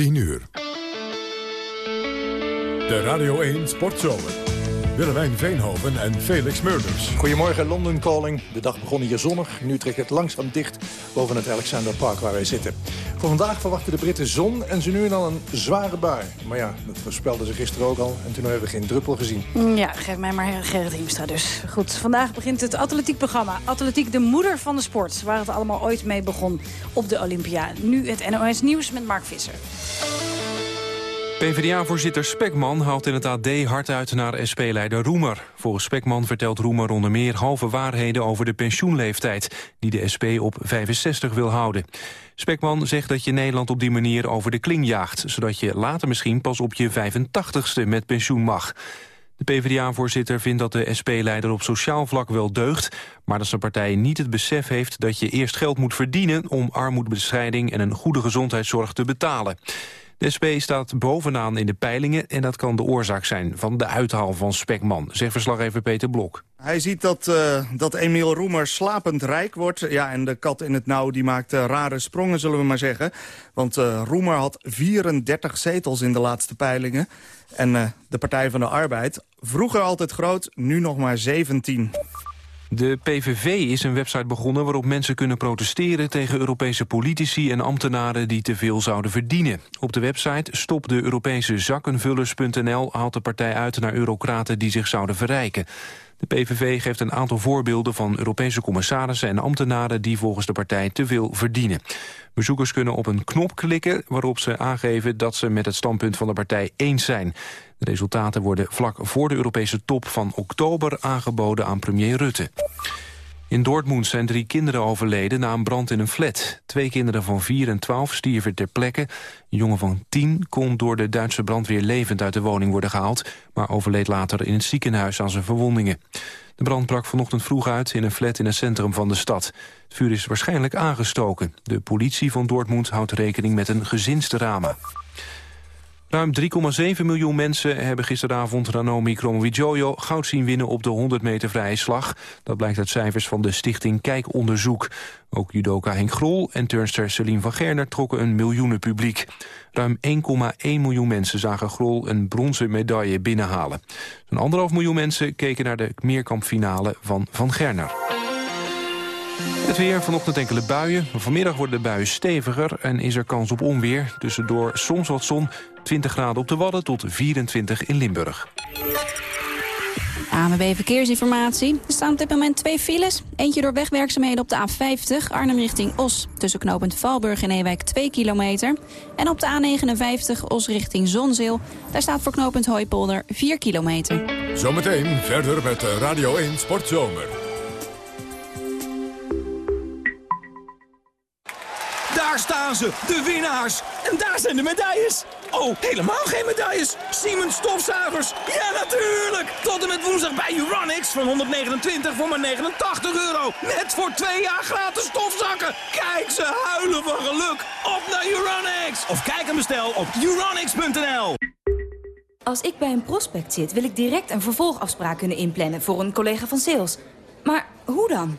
10 uur. De Radio 1 Sportzomer. Willemijn Veenhoven en Felix Murders. Goedemorgen, London Calling. De dag begon hier zonnig. Nu trekt het langzaam dicht boven het Alexander Park waar wij zitten. Voor vandaag verwachten de Britten zon en ze nu en dan een zware bui. Maar ja, dat voorspelden ze gisteren ook al. En toen hebben we geen druppel gezien. Ja, geef mij maar Gerrit Hiemstra dus. Goed, vandaag begint het atletiekprogramma. Atletiek de moeder van de sport. Waar het allemaal ooit mee begon op de Olympia. Nu het NOS Nieuws met Mark Visser. PvdA-voorzitter Spekman haalt in het AD hard uit naar SP-leider Roemer. Volgens Spekman vertelt Roemer onder meer halve waarheden over de pensioenleeftijd... die de SP op 65 wil houden. Spekman zegt dat je Nederland op die manier over de kling jaagt... zodat je later misschien pas op je 85ste met pensioen mag. De PvdA-voorzitter vindt dat de SP-leider op sociaal vlak wel deugt... maar dat zijn partij niet het besef heeft dat je eerst geld moet verdienen... om armoedebestrijding en een goede gezondheidszorg te betalen. De SP staat bovenaan in de peilingen en dat kan de oorzaak zijn van de uithaal van Spekman, zegt verslaggever Peter Blok. Hij ziet dat, uh, dat Emiel Roemer slapend rijk wordt. Ja, en de kat in het nauw die maakt uh, rare sprongen, zullen we maar zeggen. Want uh, Roemer had 34 zetels in de laatste peilingen. En de Partij van de Arbeid, vroeger altijd groot, nu nog maar 17. De PVV is een website begonnen waarop mensen kunnen protesteren tegen Europese politici en ambtenaren die te veel zouden verdienen. Op de website stopdeeuropesezakkenvullers.nl haalt de partij uit naar eurocraten die zich zouden verrijken. De PVV geeft een aantal voorbeelden van Europese commissarissen en ambtenaren die volgens de partij te veel verdienen. Bezoekers kunnen op een knop klikken waarop ze aangeven dat ze met het standpunt van de partij eens zijn. De resultaten worden vlak voor de Europese top van oktober aangeboden aan premier Rutte. In Dortmund zijn drie kinderen overleden na een brand in een flat. Twee kinderen van 4 en 12 stierven ter plekke. Een jongen van 10 kon door de Duitse brandweer levend uit de woning worden gehaald... maar overleed later in het ziekenhuis aan zijn verwondingen. De brand brak vanochtend vroeg uit in een flat in het centrum van de stad. Het vuur is waarschijnlijk aangestoken. De politie van Dortmund houdt rekening met een gezinsdrama. Ruim 3,7 miljoen mensen hebben gisteravond Ranomi Kromowidjojo goud zien winnen op de 100 meter vrije slag. Dat blijkt uit cijfers van de stichting Kijkonderzoek. Ook judoka Henk Grol en turnster Celine van Gerner trokken een miljoenenpubliek. Ruim 1,1 miljoen mensen zagen Grol een bronzen medaille binnenhalen. Zo'n anderhalf miljoen mensen keken naar de meerkampfinale van Van Gerner. Het weer, vanochtend enkele buien. Vanmiddag worden de buien steviger en is er kans op onweer. Tussendoor soms wat zon, 20 graden op de Wadden tot 24 in Limburg. ANWB Verkeersinformatie. Er staan op dit moment twee files. Eentje door wegwerkzaamheden op de A50, Arnhem richting Os. Tussen knooppunt Valburg en Ewijk 2 kilometer. En op de A59, Os richting Zonzeel. Daar staat voor knooppunt Hooipolder 4 kilometer. Zometeen verder met Radio 1 Sportzomer. Daar staan ze, de winnaars. En daar zijn de medailles. Oh, helemaal geen medailles. Siemens stofzuigers. Ja, natuurlijk. Tot en met woensdag bij Uranix van 129 voor maar 89 euro. Net voor twee jaar gratis stofzakken. Kijk, ze huilen van geluk. Op naar Uranix. Of kijk en bestel op uranix.nl. Als ik bij een prospect zit, wil ik direct een vervolgafspraak kunnen inplannen voor een collega van sales. Maar hoe dan?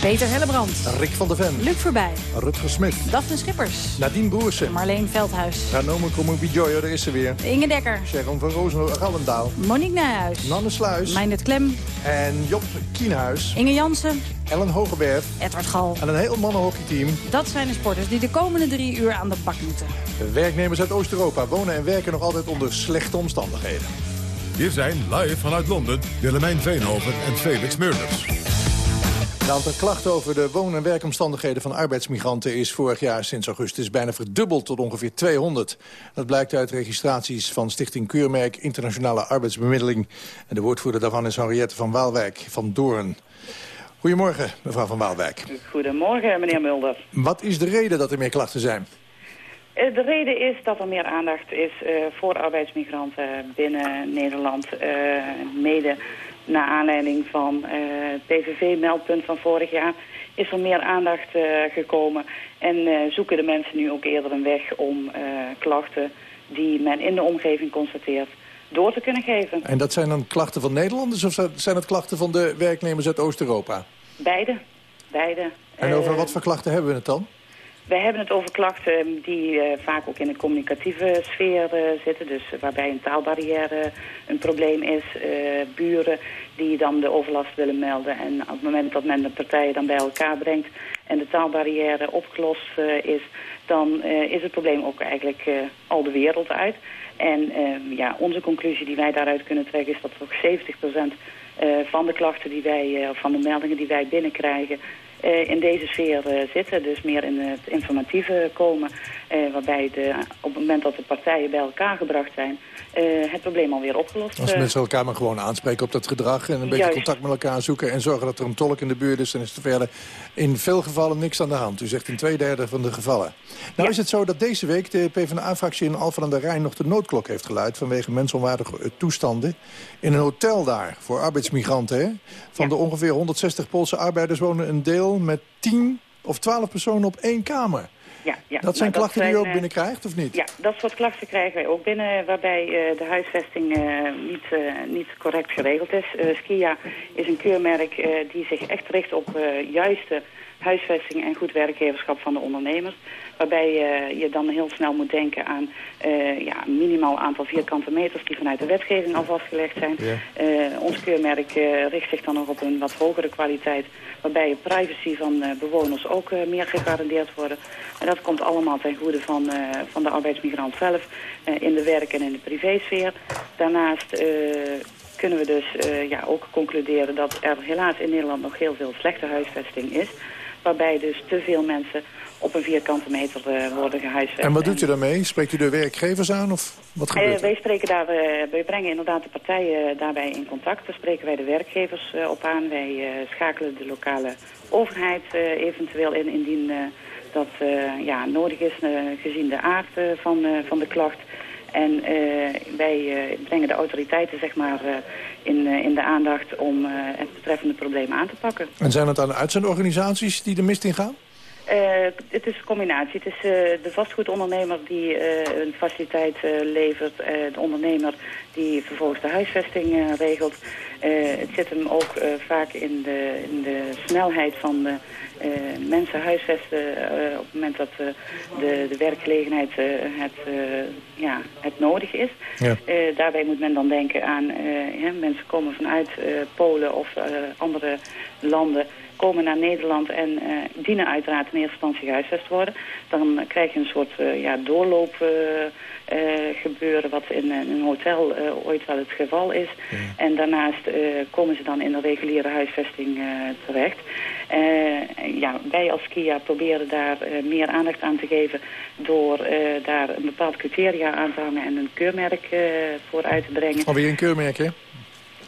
Peter Hellebrand. Rick van der Ven. Luc Verbij. Rutger Smit. Daphne Schippers. Nadine Boersen. Marleen Veldhuis. Ranome Kromowidjojo, daar is ze weer. Inge Dekker. Sharon van Roosendaal. Monique Nijhuis. Nanne Sluis. Meindert Klem. En Job Kienhuis. Inge Jansen. Ellen Hogeberg. Edward Gal. En een heel mannenhockeyteam. Dat zijn de sporters die de komende drie uur aan de bak moeten. De werknemers uit Oost-Europa wonen en werken nog altijd onder slechte omstandigheden. Hier zijn live vanuit Londen Willemijn Veenhoven en Felix Meurders. Het aantal klachten over de woon- en werkomstandigheden van arbeidsmigranten is vorig jaar sinds augustus bijna verdubbeld tot ongeveer 200. Dat blijkt uit registraties van Stichting Keurmerk Internationale Arbeidsbemiddeling. En de woordvoerder daarvan is Henriette van Waalwijk van Doorn. Goedemorgen, mevrouw van Waalwijk. Goedemorgen, meneer Mulder. Wat is de reden dat er meer klachten zijn? Eh, de reden is dat er meer aandacht is uh, voor arbeidsmigranten binnen Nederland. Mede naar aanleiding van het PVV-meldpunt van vorig jaar is er meer aandacht gekomen. En zoeken de mensen nu ook eerder een weg om klachten die men in de omgeving constateert door te kunnen geven. En dat zijn dan klachten van Nederlanders of zijn het klachten van de werknemers uit Oost-Europa? Beide. Beide. En over wat voor klachten hebben we het dan? Wij hebben het over klachten die uh, vaak ook in de communicatieve sfeer uh, zitten. Dus waarbij een taalbarrière een probleem is. Buren die dan de overlast willen melden. En op het moment dat men de partijen dan bij elkaar brengt en de taalbarrière opgelost is... dan is het probleem ook eigenlijk al de wereld uit. En ja, onze conclusie die wij daaruit kunnen trekken is dat toch 70% van de klachten die wij, van de meldingen die wij binnenkrijgen in deze sfeer uh, zitten. Dus meer in het informatieve komen. Uh, waarbij de, op het moment dat de partijen bij elkaar gebracht zijn... het probleem alweer opgelost Als mensen elkaar maar gewoon aanspreken op dat gedrag... en een beetje contact met elkaar zoeken... en zorgen dat er een tolk in de buurt is... dan is er verder in veel gevallen niks aan de hand. U zegt in twee derde van de gevallen. Nou is het zo dat deze week de PvdA-fractie in Alphen aan de Rijn... nog de noodklok heeft geluid vanwege mensonwaardige toestanden... in een hotel daar voor arbeidsmigranten. Hè? Van de ongeveer 160 Poolse arbeiders wonen een deel met 10 of 12 personen op één kamer. Ja, ja. Dat zijn klachten die u ook binnenkrijgt, of niet? Ja, dat soort klachten krijgen wij ook binnen... waarbij uh, de huisvesting uh, niet, uh, niet correct geregeld is. Skia is een keurmerk die zich echt richt op juiste huisvesting en goed werkgeverschap van de ondernemers. Waarbij uh, je dan heel snel moet denken aan uh, ja, minimaal aantal vierkante meters die vanuit de wetgeving al vastgelegd zijn. Ja. Uh, ons keurmerk richt zich dan nog op een wat hogere kwaliteit. Waarbij de privacy van bewoners ook meer gegarandeerd worden. En dat komt allemaal ten goede van, van de arbeidsmigrant zelf in de werk- en in de privésfeer. Daarnaast kunnen we dus ja, ook concluderen dat er helaas in Nederland nog heel veel slechte huisvesting is. Waarbij dus te veel mensen op een vierkante meter uh, worden gehuisvest. En wat doet u daarmee? Spreekt u de werkgevers aan of wat gebeurt uh, wij, spreken daar, uh, wij brengen inderdaad de partijen daarbij in contact. Daar spreken wij de werkgevers op aan. Wij schakelen de lokale overheid eventueel in indien dat ja, nodig is gezien de aard van, van de klacht. En wij brengen de autoriteiten zeg maar, in, in de aandacht om het betreffende probleem aan te pakken. En zijn het dan uitzendorganisaties die de mist in gaan? Uh, het is een combinatie. Het is de vastgoedondernemer die een faciliteit levert. de ondernemer die vervolgens de huisvesting regelt. Het zit hem ook vaak in de, in de snelheid van de, mensen huisvesten op het moment dat de, de werkgelegenheid het, ja, het nodig is. Ja. daarbij moet men dan denken aan mensen komen vanuit Polen of andere landen komen naar Nederland en uh, dienen uiteraard in eerste instantie gehuisvest worden. Dan krijg je een soort uh, ja, doorloop uh, gebeuren wat in, een hotel ooit wel het geval is. En daarnaast komen ze dan in de reguliere huisvesting terecht. ja, wij als KIA proberen daar meer aandacht aan te geven door daar een bepaald criteria aan te hangen en een keurmerk voor uit te brengen. Alweer een keurmerk, hè?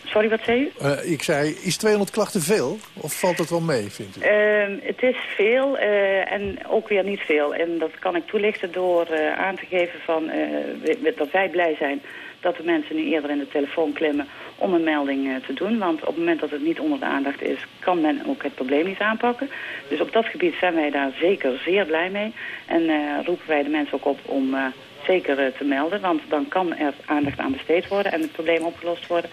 Sorry, wat zei u? Uh, ik zei, is 200 klachten veel? Of valt het wel mee, vindt u? Uh, het is veel uh, en ook weer niet veel. En dat kan ik toelichten door eh, aan te geven van, dat wij blij zijn dat de mensen nu eerder in de telefoon klimmen om een melding te doen. Want op het moment dat het niet onder de aandacht is, kan men ook het probleem niet aanpakken. Dus op dat gebied zijn wij daar zeker zeer blij mee. En roepen wij de mensen ook op om zeker te melden. Want dan kan er aandacht aan besteed worden en het probleem opgelost worden.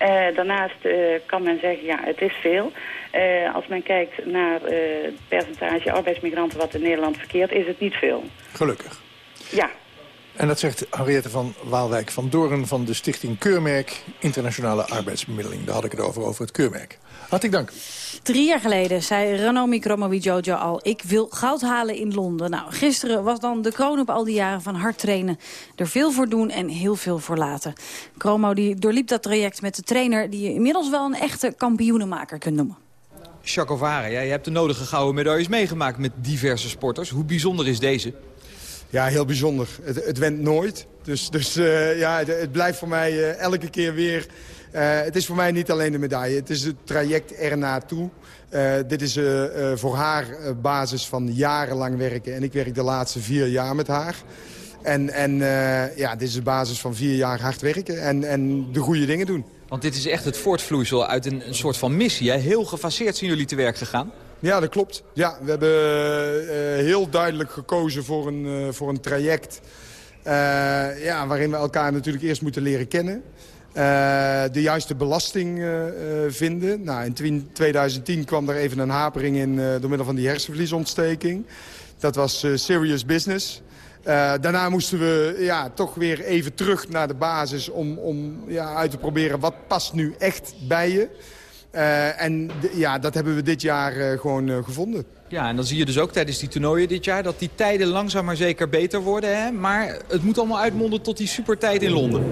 Uh, daarnaast uh, kan men zeggen, ja, het is veel. Uh, als men kijkt naar het percentage arbeidsmigranten wat in Nederland verkeert, is het niet veel. Gelukkig. Ja. En dat zegt Henriette van Waalwijk van Doorn van de stichting Keurmerk Internationale Arbeidsbemiddeling. Daar had ik het over, over het keurmerk. Hartelijk dank. Drie jaar geleden zei Ranomi Kromowi Jojo al... ik wil goud halen in Londen. Nou, gisteren was dan de kroon op al die jaren van hard trainen. Er veel voor doen en heel veel voor laten. Kromo die doorliep dat traject met de trainer... die je inmiddels wel een echte kampioenenmaker kunt noemen. Chakovara, ja, je hebt de nodige gouden medailles meegemaakt met diverse sporters. Hoe bijzonder is deze? Ja, heel bijzonder. Het, het went nooit. Dus, dus uh, ja, het, het, blijft voor mij uh, elke keer weer uh, het is voor mij niet alleen de medaille. Het is het traject ernaartoe. Dit is voor haar basis van jarenlang werken. En ik werk de laatste vier jaar met haar. En, en ja, dit is de basis van vier jaar hard werken en, en de goede dingen doen. Want dit is echt het voortvloeisel uit een, een soort van missie. Hè? Heel gefaseerd zijn jullie te werk gegaan. Ja, dat klopt. Ja, we hebben heel duidelijk gekozen voor een, voor een traject... Uh, ja, waarin we elkaar natuurlijk eerst moeten leren kennen. de juiste belasting vinden. Nou, in 2010 kwam er even een hapering in door middel van die hersenvliesontsteking. Dat was serious business. Daarna moesten we ja, toch weer even terug naar de basis om, om ja, uit te proberen wat past nu echt bij je. Uh, en ja, dat hebben we dit jaar uh, gewoon gevonden. Ja, en dan zie je dus ook tijdens die toernooien dit jaar... dat die tijden langzaam maar zeker beter worden. Hè? Maar het moet allemaal uitmonden tot die supertijd in Londen.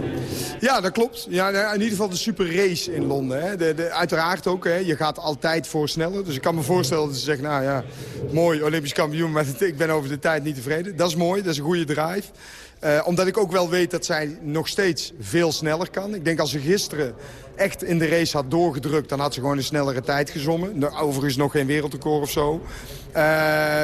Ja, dat klopt. Ja, nou, in ieder geval de superrace in Londen. Hè? De, de, uiteraard ook. Hè? Je gaat altijd voor sneller. Dus ik kan me voorstellen dat ze zeggen... nou ja, mooi, Olympisch kampioen, maar ik ben over de tijd niet tevreden. Dat is mooi, dat is een goede drive. Uh, omdat ik ook wel weet dat zij nog steeds veel sneller kan. Ik denk als ze gisteren echt in de race had doorgedrukt... dan had ze gewoon een snellere tijd gezommen. Overigens nog geen wereldrecord of zo. Uh,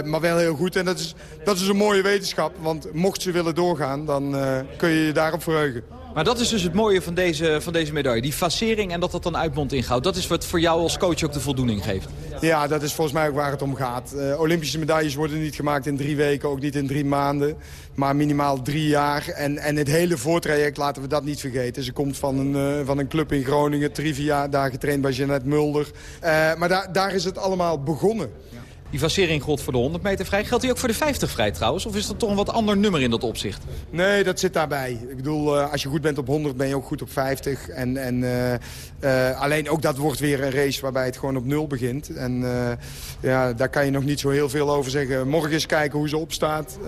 maar wel heel goed. En dat is, dat is een mooie wetenschap. Want mocht ze willen doorgaan, dan uh, kun je je daarop verheugen. Maar dat is dus het mooie van deze, van deze medaille. Die facering en dat dat dan uitmondt in goud. Dat is wat voor jou als coach ook de voldoening geeft. Ja, dat is volgens mij ook waar het om gaat. Uh, Olympische medailles worden niet gemaakt in drie weken, ook niet in drie maanden. Maar minimaal drie jaar. En, en het hele voortraject laten we dat niet vergeten. Ze komt van een, uh, van een club in Groningen, Trivia, daar getraind bij Jeannette Mulder. Uh, maar daar daar is het allemaal begonnen. Die facering gold voor de 100 meter vrij. Geldt die ook voor de 50 vrij trouwens? Of is dat toch een wat ander nummer in dat opzicht? Nee, dat zit daarbij. Ik bedoel, uh, als je goed bent op 100 ben je ook goed op 50. En, en uh, uh, alleen ook dat wordt weer een race waarbij het gewoon op nul begint. En ja, daar kan je nog niet zo heel veel over zeggen. Morgen eens kijken hoe ze opstaat.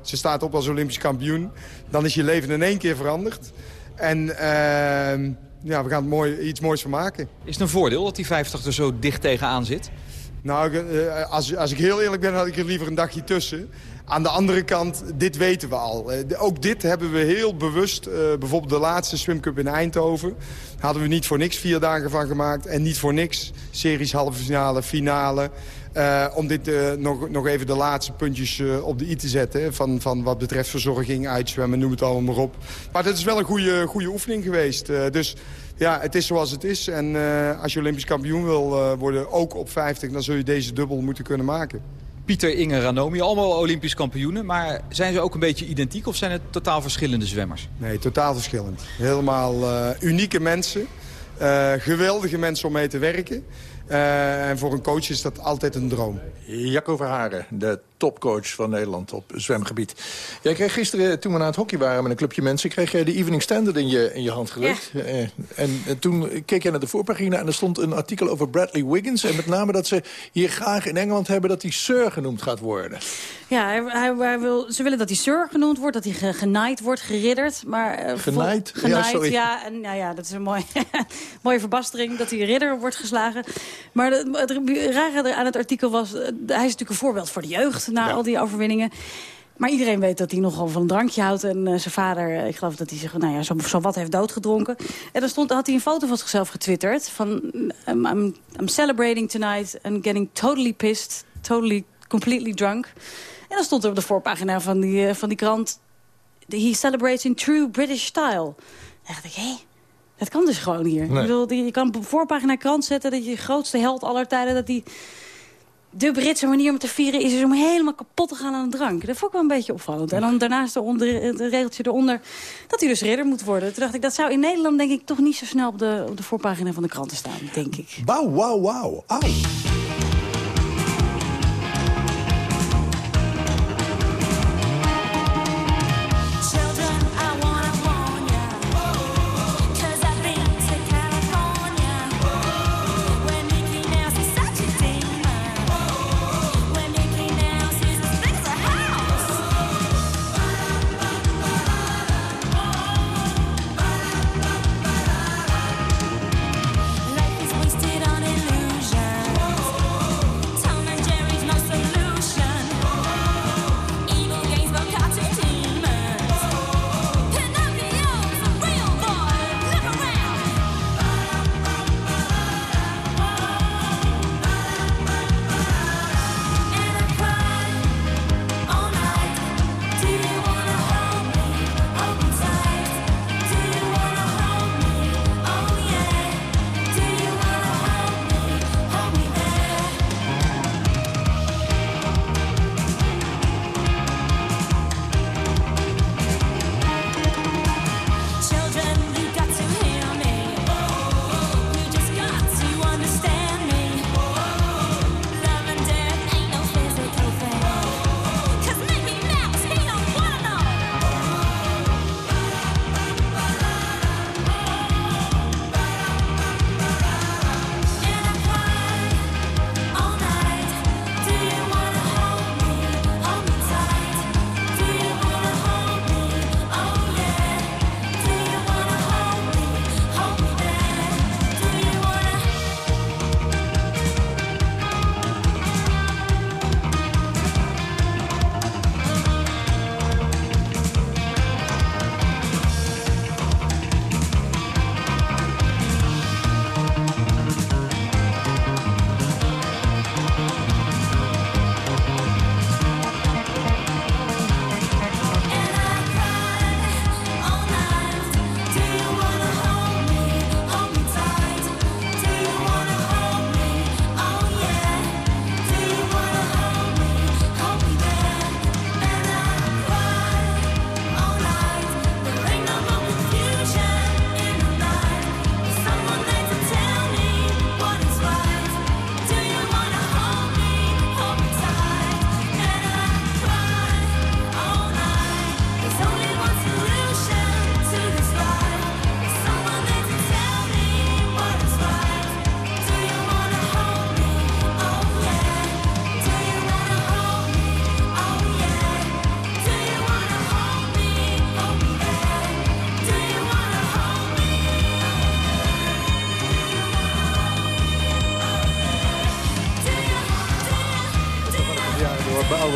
ze staat op als Olympisch kampioen. Dan is je leven in één keer veranderd. En ehm, ja, we gaan er mooi, iets moois van maken. Is het een voordeel dat die 50 er zo dicht tegenaan zit? Nou, eh, als, als ik heel eerlijk ben, had ik er liever een dagje tussen. Aan de andere kant, dit weten we al. Eh, ook dit hebben we heel bewust, uh, bijvoorbeeld de laatste Swim Cup in Eindhoven... hadden we niet voor niks vier dagen van gemaakt. En niet voor niks series halve finale, finale. Uh, om dit uh, nog, nog even de laatste puntjes uh, op de i te zetten. Van, van wat betreft verzorging, uitzwemmen, noem het allemaal maar op. Maar dat is wel een goede, goede oefening geweest. dus ja, het is zoals het is. En als je Olympisch kampioen wil worden, ook op 50... dan zul je deze dubbel moeten kunnen maken. Pieter, Inge, Ranomi, allemaal Olympisch kampioenen. Maar zijn ze ook een beetje identiek of zijn het totaal verschillende zwemmers? Nee, totaal verschillend. Helemaal unieke mensen. geweldige mensen om mee te werken. Uh, en voor een coach is dat altijd een droom. Jacco Verharen, de topcoach van Nederland op zwemgebied. Jij kreeg gisteren, toen we naar het hockey waren met een clubje mensen... kreeg jij de Evening Standard in je, in je hand. Ja. Uh, en, en, toen keek jij naar de voorpagina en er stond een artikel over Bradley Wiggins. En met name dat ze hier graag in Engeland hebben dat hij Sir genoemd gaat worden. Ja, hij, hij, hij wil, ze willen dat hij Sir genoemd wordt, dat hij genaaid wordt, geridderd. Maar, uh, genaaid? Genaaid, ja, sorry. ja, en, nou ja, dat is een mooi, mooie verbastering, dat hij ridder wordt geslagen. Maar het, het rare aan het artikel was... hij is natuurlijk een voorbeeld voor de jeugd na al die overwinningen. Maar iedereen weet dat hij nogal van een drankje houdt. En uh, zijn vader, ik geloof dat hij zich nou ja, zo, zo wat heeft doodgedronken. En dan stond, had hij een foto van zichzelf getwitterd. Van, I'm, I'm, I'm celebrating tonight and getting totally pissed. Totally, completely drunk. En dan stond er op de voorpagina van die, uh, van die krant... He celebrates in true British style. Dan dacht ik, hé, dat kan dus gewoon hier. Nee. Ik bedoel, je kan op voorpagina krant zetten dat je grootste held aller tijden... dat die de Britse manier om te vieren is, is om helemaal kapot te gaan aan de drank. Dat vond ik wel een beetje opvallend. En dan daarnaast eronder, het regeltje eronder dat hij dus ridder moet worden. Toen dacht ik, dat zou in Nederland denk ik toch niet zo snel op de, op de voorpagina van de kranten staan, denk ik. Wauw, wauw, wauw. Auw.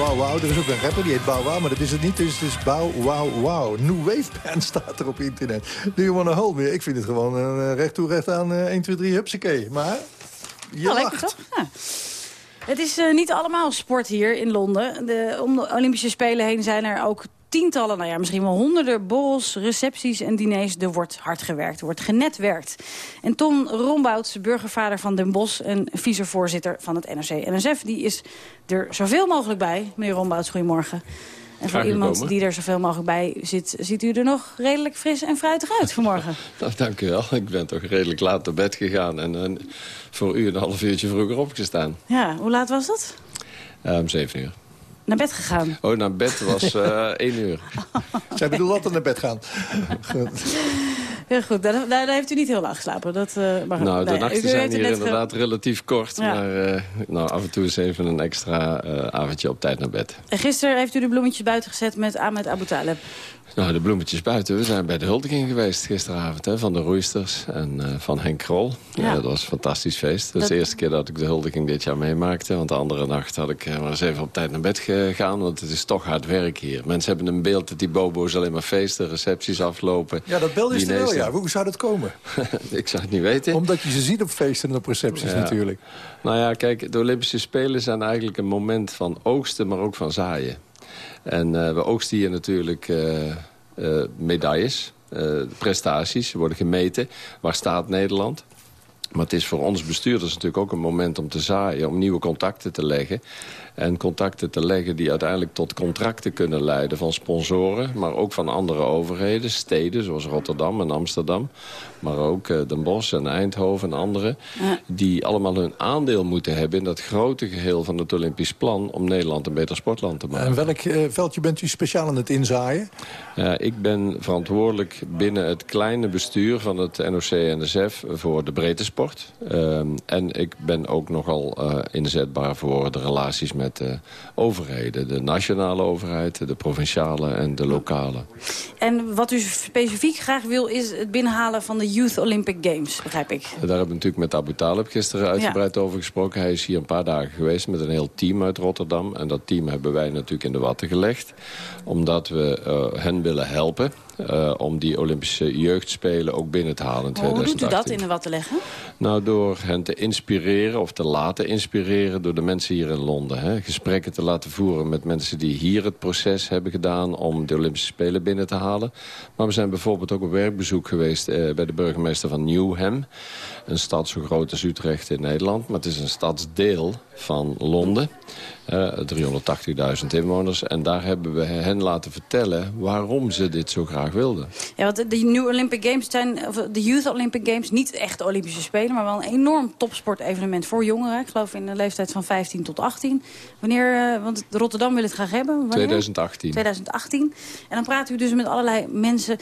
Wow Wow. Er is ook een rapper die heet Bow Wow, maar dat is het niet. Is, het is Bow Wow Wow. New Wave Band staat er op internet. Do you wanna hold me? Ik vind het gewoon uh, recht toe, recht aan uh, 1, 2, 3, hupsakee. Maar je Nou, lacht. lekker toch? Ja. Het is eh, niet allemaal sport hier in Londen. De, om de Olympische Spelen heen zijn er ook tientallen, nou ja, misschien wel honderden borrels, recepties en diners. Er wordt hard gewerkt, er wordt genetwerkt. En Ton Rombouts, burgervader van Den Bosch en vicevoorzitter van het NRC-NSF... die is er zoveel mogelijk bij. Meneer Rombouts, goedemorgen. En voor iemand die er zoveel mogelijk bij zit... ziet u er nog redelijk fris en fruitig uit vanmorgen. Nou, dank u wel. Ik ben toch redelijk laat naar bed gegaan en eh, voor u een half uurtje vroeger opgestaan. Ja, hoe laat was dat? Eh, om zeven uur. Naar bed gegaan. Oh, naar bed was eh één uur. Zij bedoelt altijd naar bed gaan. Heel goed, daar, daar, daar heeft u niet heel lang geslapen. Dat, eh, maar, Nou, de nee, nachten zijn hier inderdaad relatief kort. Ja. Maar eh, nou, af en toe is even een extra eh, avondje op tijd naar bed. En Gisteren heeft u de bloemetjes buiten gezet met Ahmed Abu Taleb. Nou, de bloemetjes buiten. We zijn bij de huldiging geweest gisteravond. Hè, van de roeisters en eh, van Henk Krol. Ja. Ja. dat was een fantastisch feest. Dat is de eerste keer dat ik de huldiging dit jaar meemaakte. Want de andere nacht had ik eh, maar eens even op tijd naar bed gegaan. Want het is toch hard werk hier. Mensen hebben een beeld dat die bobo's alleen maar feesten, recepties aflopen. Ja, dat beeld is er wel, ja. Hoe zou dat komen? ik zou het niet weten. Omdat je ze ziet op feesten en op recepties Ja. natuurlijk. Nou ja, kijk, de Olympische Spelen zijn eigenlijk een moment van oogsten, maar ook van zaaien. En eh, we oogsten hier natuurlijk eh, eh, medailles, prestaties, worden gemeten. Waar staat Nederland? Maar het is voor ons bestuurders natuurlijk ook een moment om te zaaien... om nieuwe contacten te leggen. En contacten te leggen die uiteindelijk tot contracten kunnen leiden... van sponsoren, maar ook van andere overheden. Steden zoals Rotterdam en Amsterdam. Maar ook eh, Den Bosch en Eindhoven en andere. Die allemaal hun aandeel moeten hebben... in dat grote geheel van het Olympisch plan... om Nederland een beter sportland te maken. En welk eh, veldje bent u speciaal aan het inzaaien? Ik ben verantwoordelijk binnen het kleine bestuur van het NOC-NSF voor de breedte sport. Ehm, en ik ben ook nogal eh, inzetbaar voor de relaties met de overheden. De nationale overheid, de provinciale en de lokale. En wat u specifiek graag wil is het binnenhalen van de Youth Olympic Games, begrijp ik. Daar hebben we natuurlijk met Abu Talib gisteren uitgebreid over gesproken. Hij is hier een paar dagen geweest met een heel team uit Rotterdam. En dat team hebben wij natuurlijk in de watten gelegd. Omdat we eh, hen willen helpen eh, om die Olympische jeugdspelen ook binnen te halen in Hoe doet u 2018. dat in de wat te leggen? Nou, door hen te inspireren of te laten inspireren door de mensen hier in Londen. Hè. Gesprekken te laten voeren met mensen die hier het proces hebben gedaan... om de Olympische Spelen binnen te halen. Maar we zijn bijvoorbeeld ook op werkbezoek geweest... Eh, bij de burgemeester van Newham. Een stad zo groot als Utrecht in Nederland. Maar het is een stadsdeel van Londen. Eh, 380.000 inwoners. En daar hebben we hen laten vertellen waarom ze dit zo graag wilden. Ja, want de- New Olympic Games zijn, of de Youth Olympic Games, niet echt de Olympische Spelen, maar wel een enorm topsportevenement voor jongeren. Ik geloof in de leeftijd van 15 tot 18. Wanneer, eh, want Rotterdam wil het graag hebben. Wanneer? 2018. 2018. En dan praat u dus met allerlei mensen.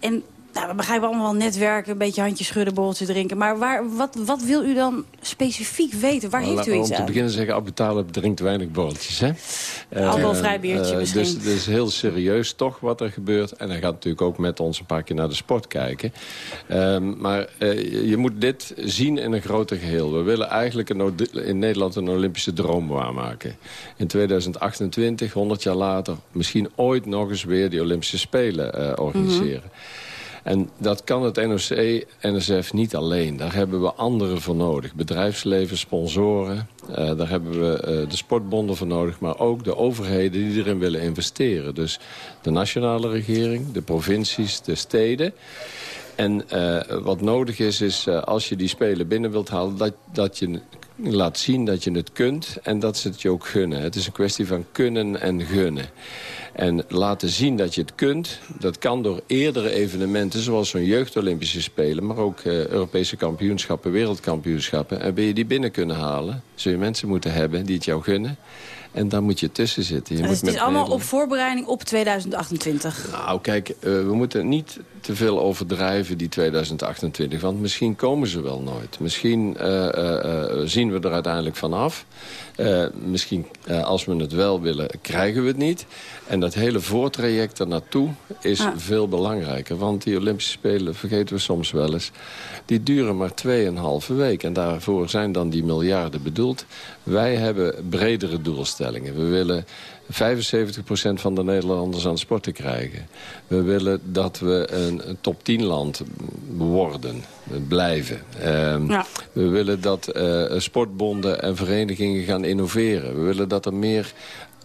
En nou, we begrijpen allemaal netwerken, een beetje handjes schudden, borreltje drinken. Maar waar, wat, wat wil u dan specifiek weten? Waar heeft Laten u iets om te aan? beginnen zeggen, Abu Talib drinkt weinig borreltjes. Hè? Eh, Alcoholvrij biertje eh, misschien. Dus het is heel serieus toch wat er gebeurt. En hij gaat natuurlijk ook met ons een paar keer naar de sport kijken. Ehm, maar eh, je moet dit zien in een groter geheel. We willen eigenlijk in Nederland een Olympische droom waarmaken. In 2028, 100 jaar later, misschien ooit nog eens weer die Olympische Spelen eh, organiseren. En dat kan het NOC, NSF niet alleen. Daar hebben we anderen voor nodig. Bedrijfsleven, sponsoren. eh, daar hebben we eh, de sportbonden voor nodig. Maar ook de overheden die erin willen investeren. Dus de nationale regering, de provincies, de steden. En eh, wat nodig is, is als je die spelen binnen wilt halen... dat, dat je laat zien dat je het kunt en dat ze het je ook gunnen. Het is een kwestie van kunnen en gunnen. En laten zien dat je het kunt, dat kan door eerdere evenementen... zoals zo'n jeugd-Olympische Spelen, maar ook eh, Europese kampioenschappen, wereldkampioenschappen. En wil je die binnen kunnen halen, zul je mensen moeten hebben die het jou gunnen. En daar moet je tussen zitten. Je Dus moet het is allemaal Nederland- op voorbereiding op 2028. nou, kijk, eh, we moeten niet te veel overdrijven die 2028. Want misschien komen ze wel nooit. Misschien eh, eh, eh, zien we er uiteindelijk vanaf. Eh misschien, als we het wel willen, krijgen we het niet. En dat hele voortraject ernaartoe is Ah. veel belangrijker. Want die Olympische Spelen, vergeten we soms wel eens... die duren maar 2,5 week. En daarvoor zijn dan die miljarden bedoeld. Wij hebben bredere doelstellingen. We willen 75% van de Nederlanders aan het sporten krijgen. We willen dat we een, een top 10 land worden, blijven. Ehm, Ja. We willen dat eh, sportbonden en verenigingen gaan innoveren. We willen dat er meer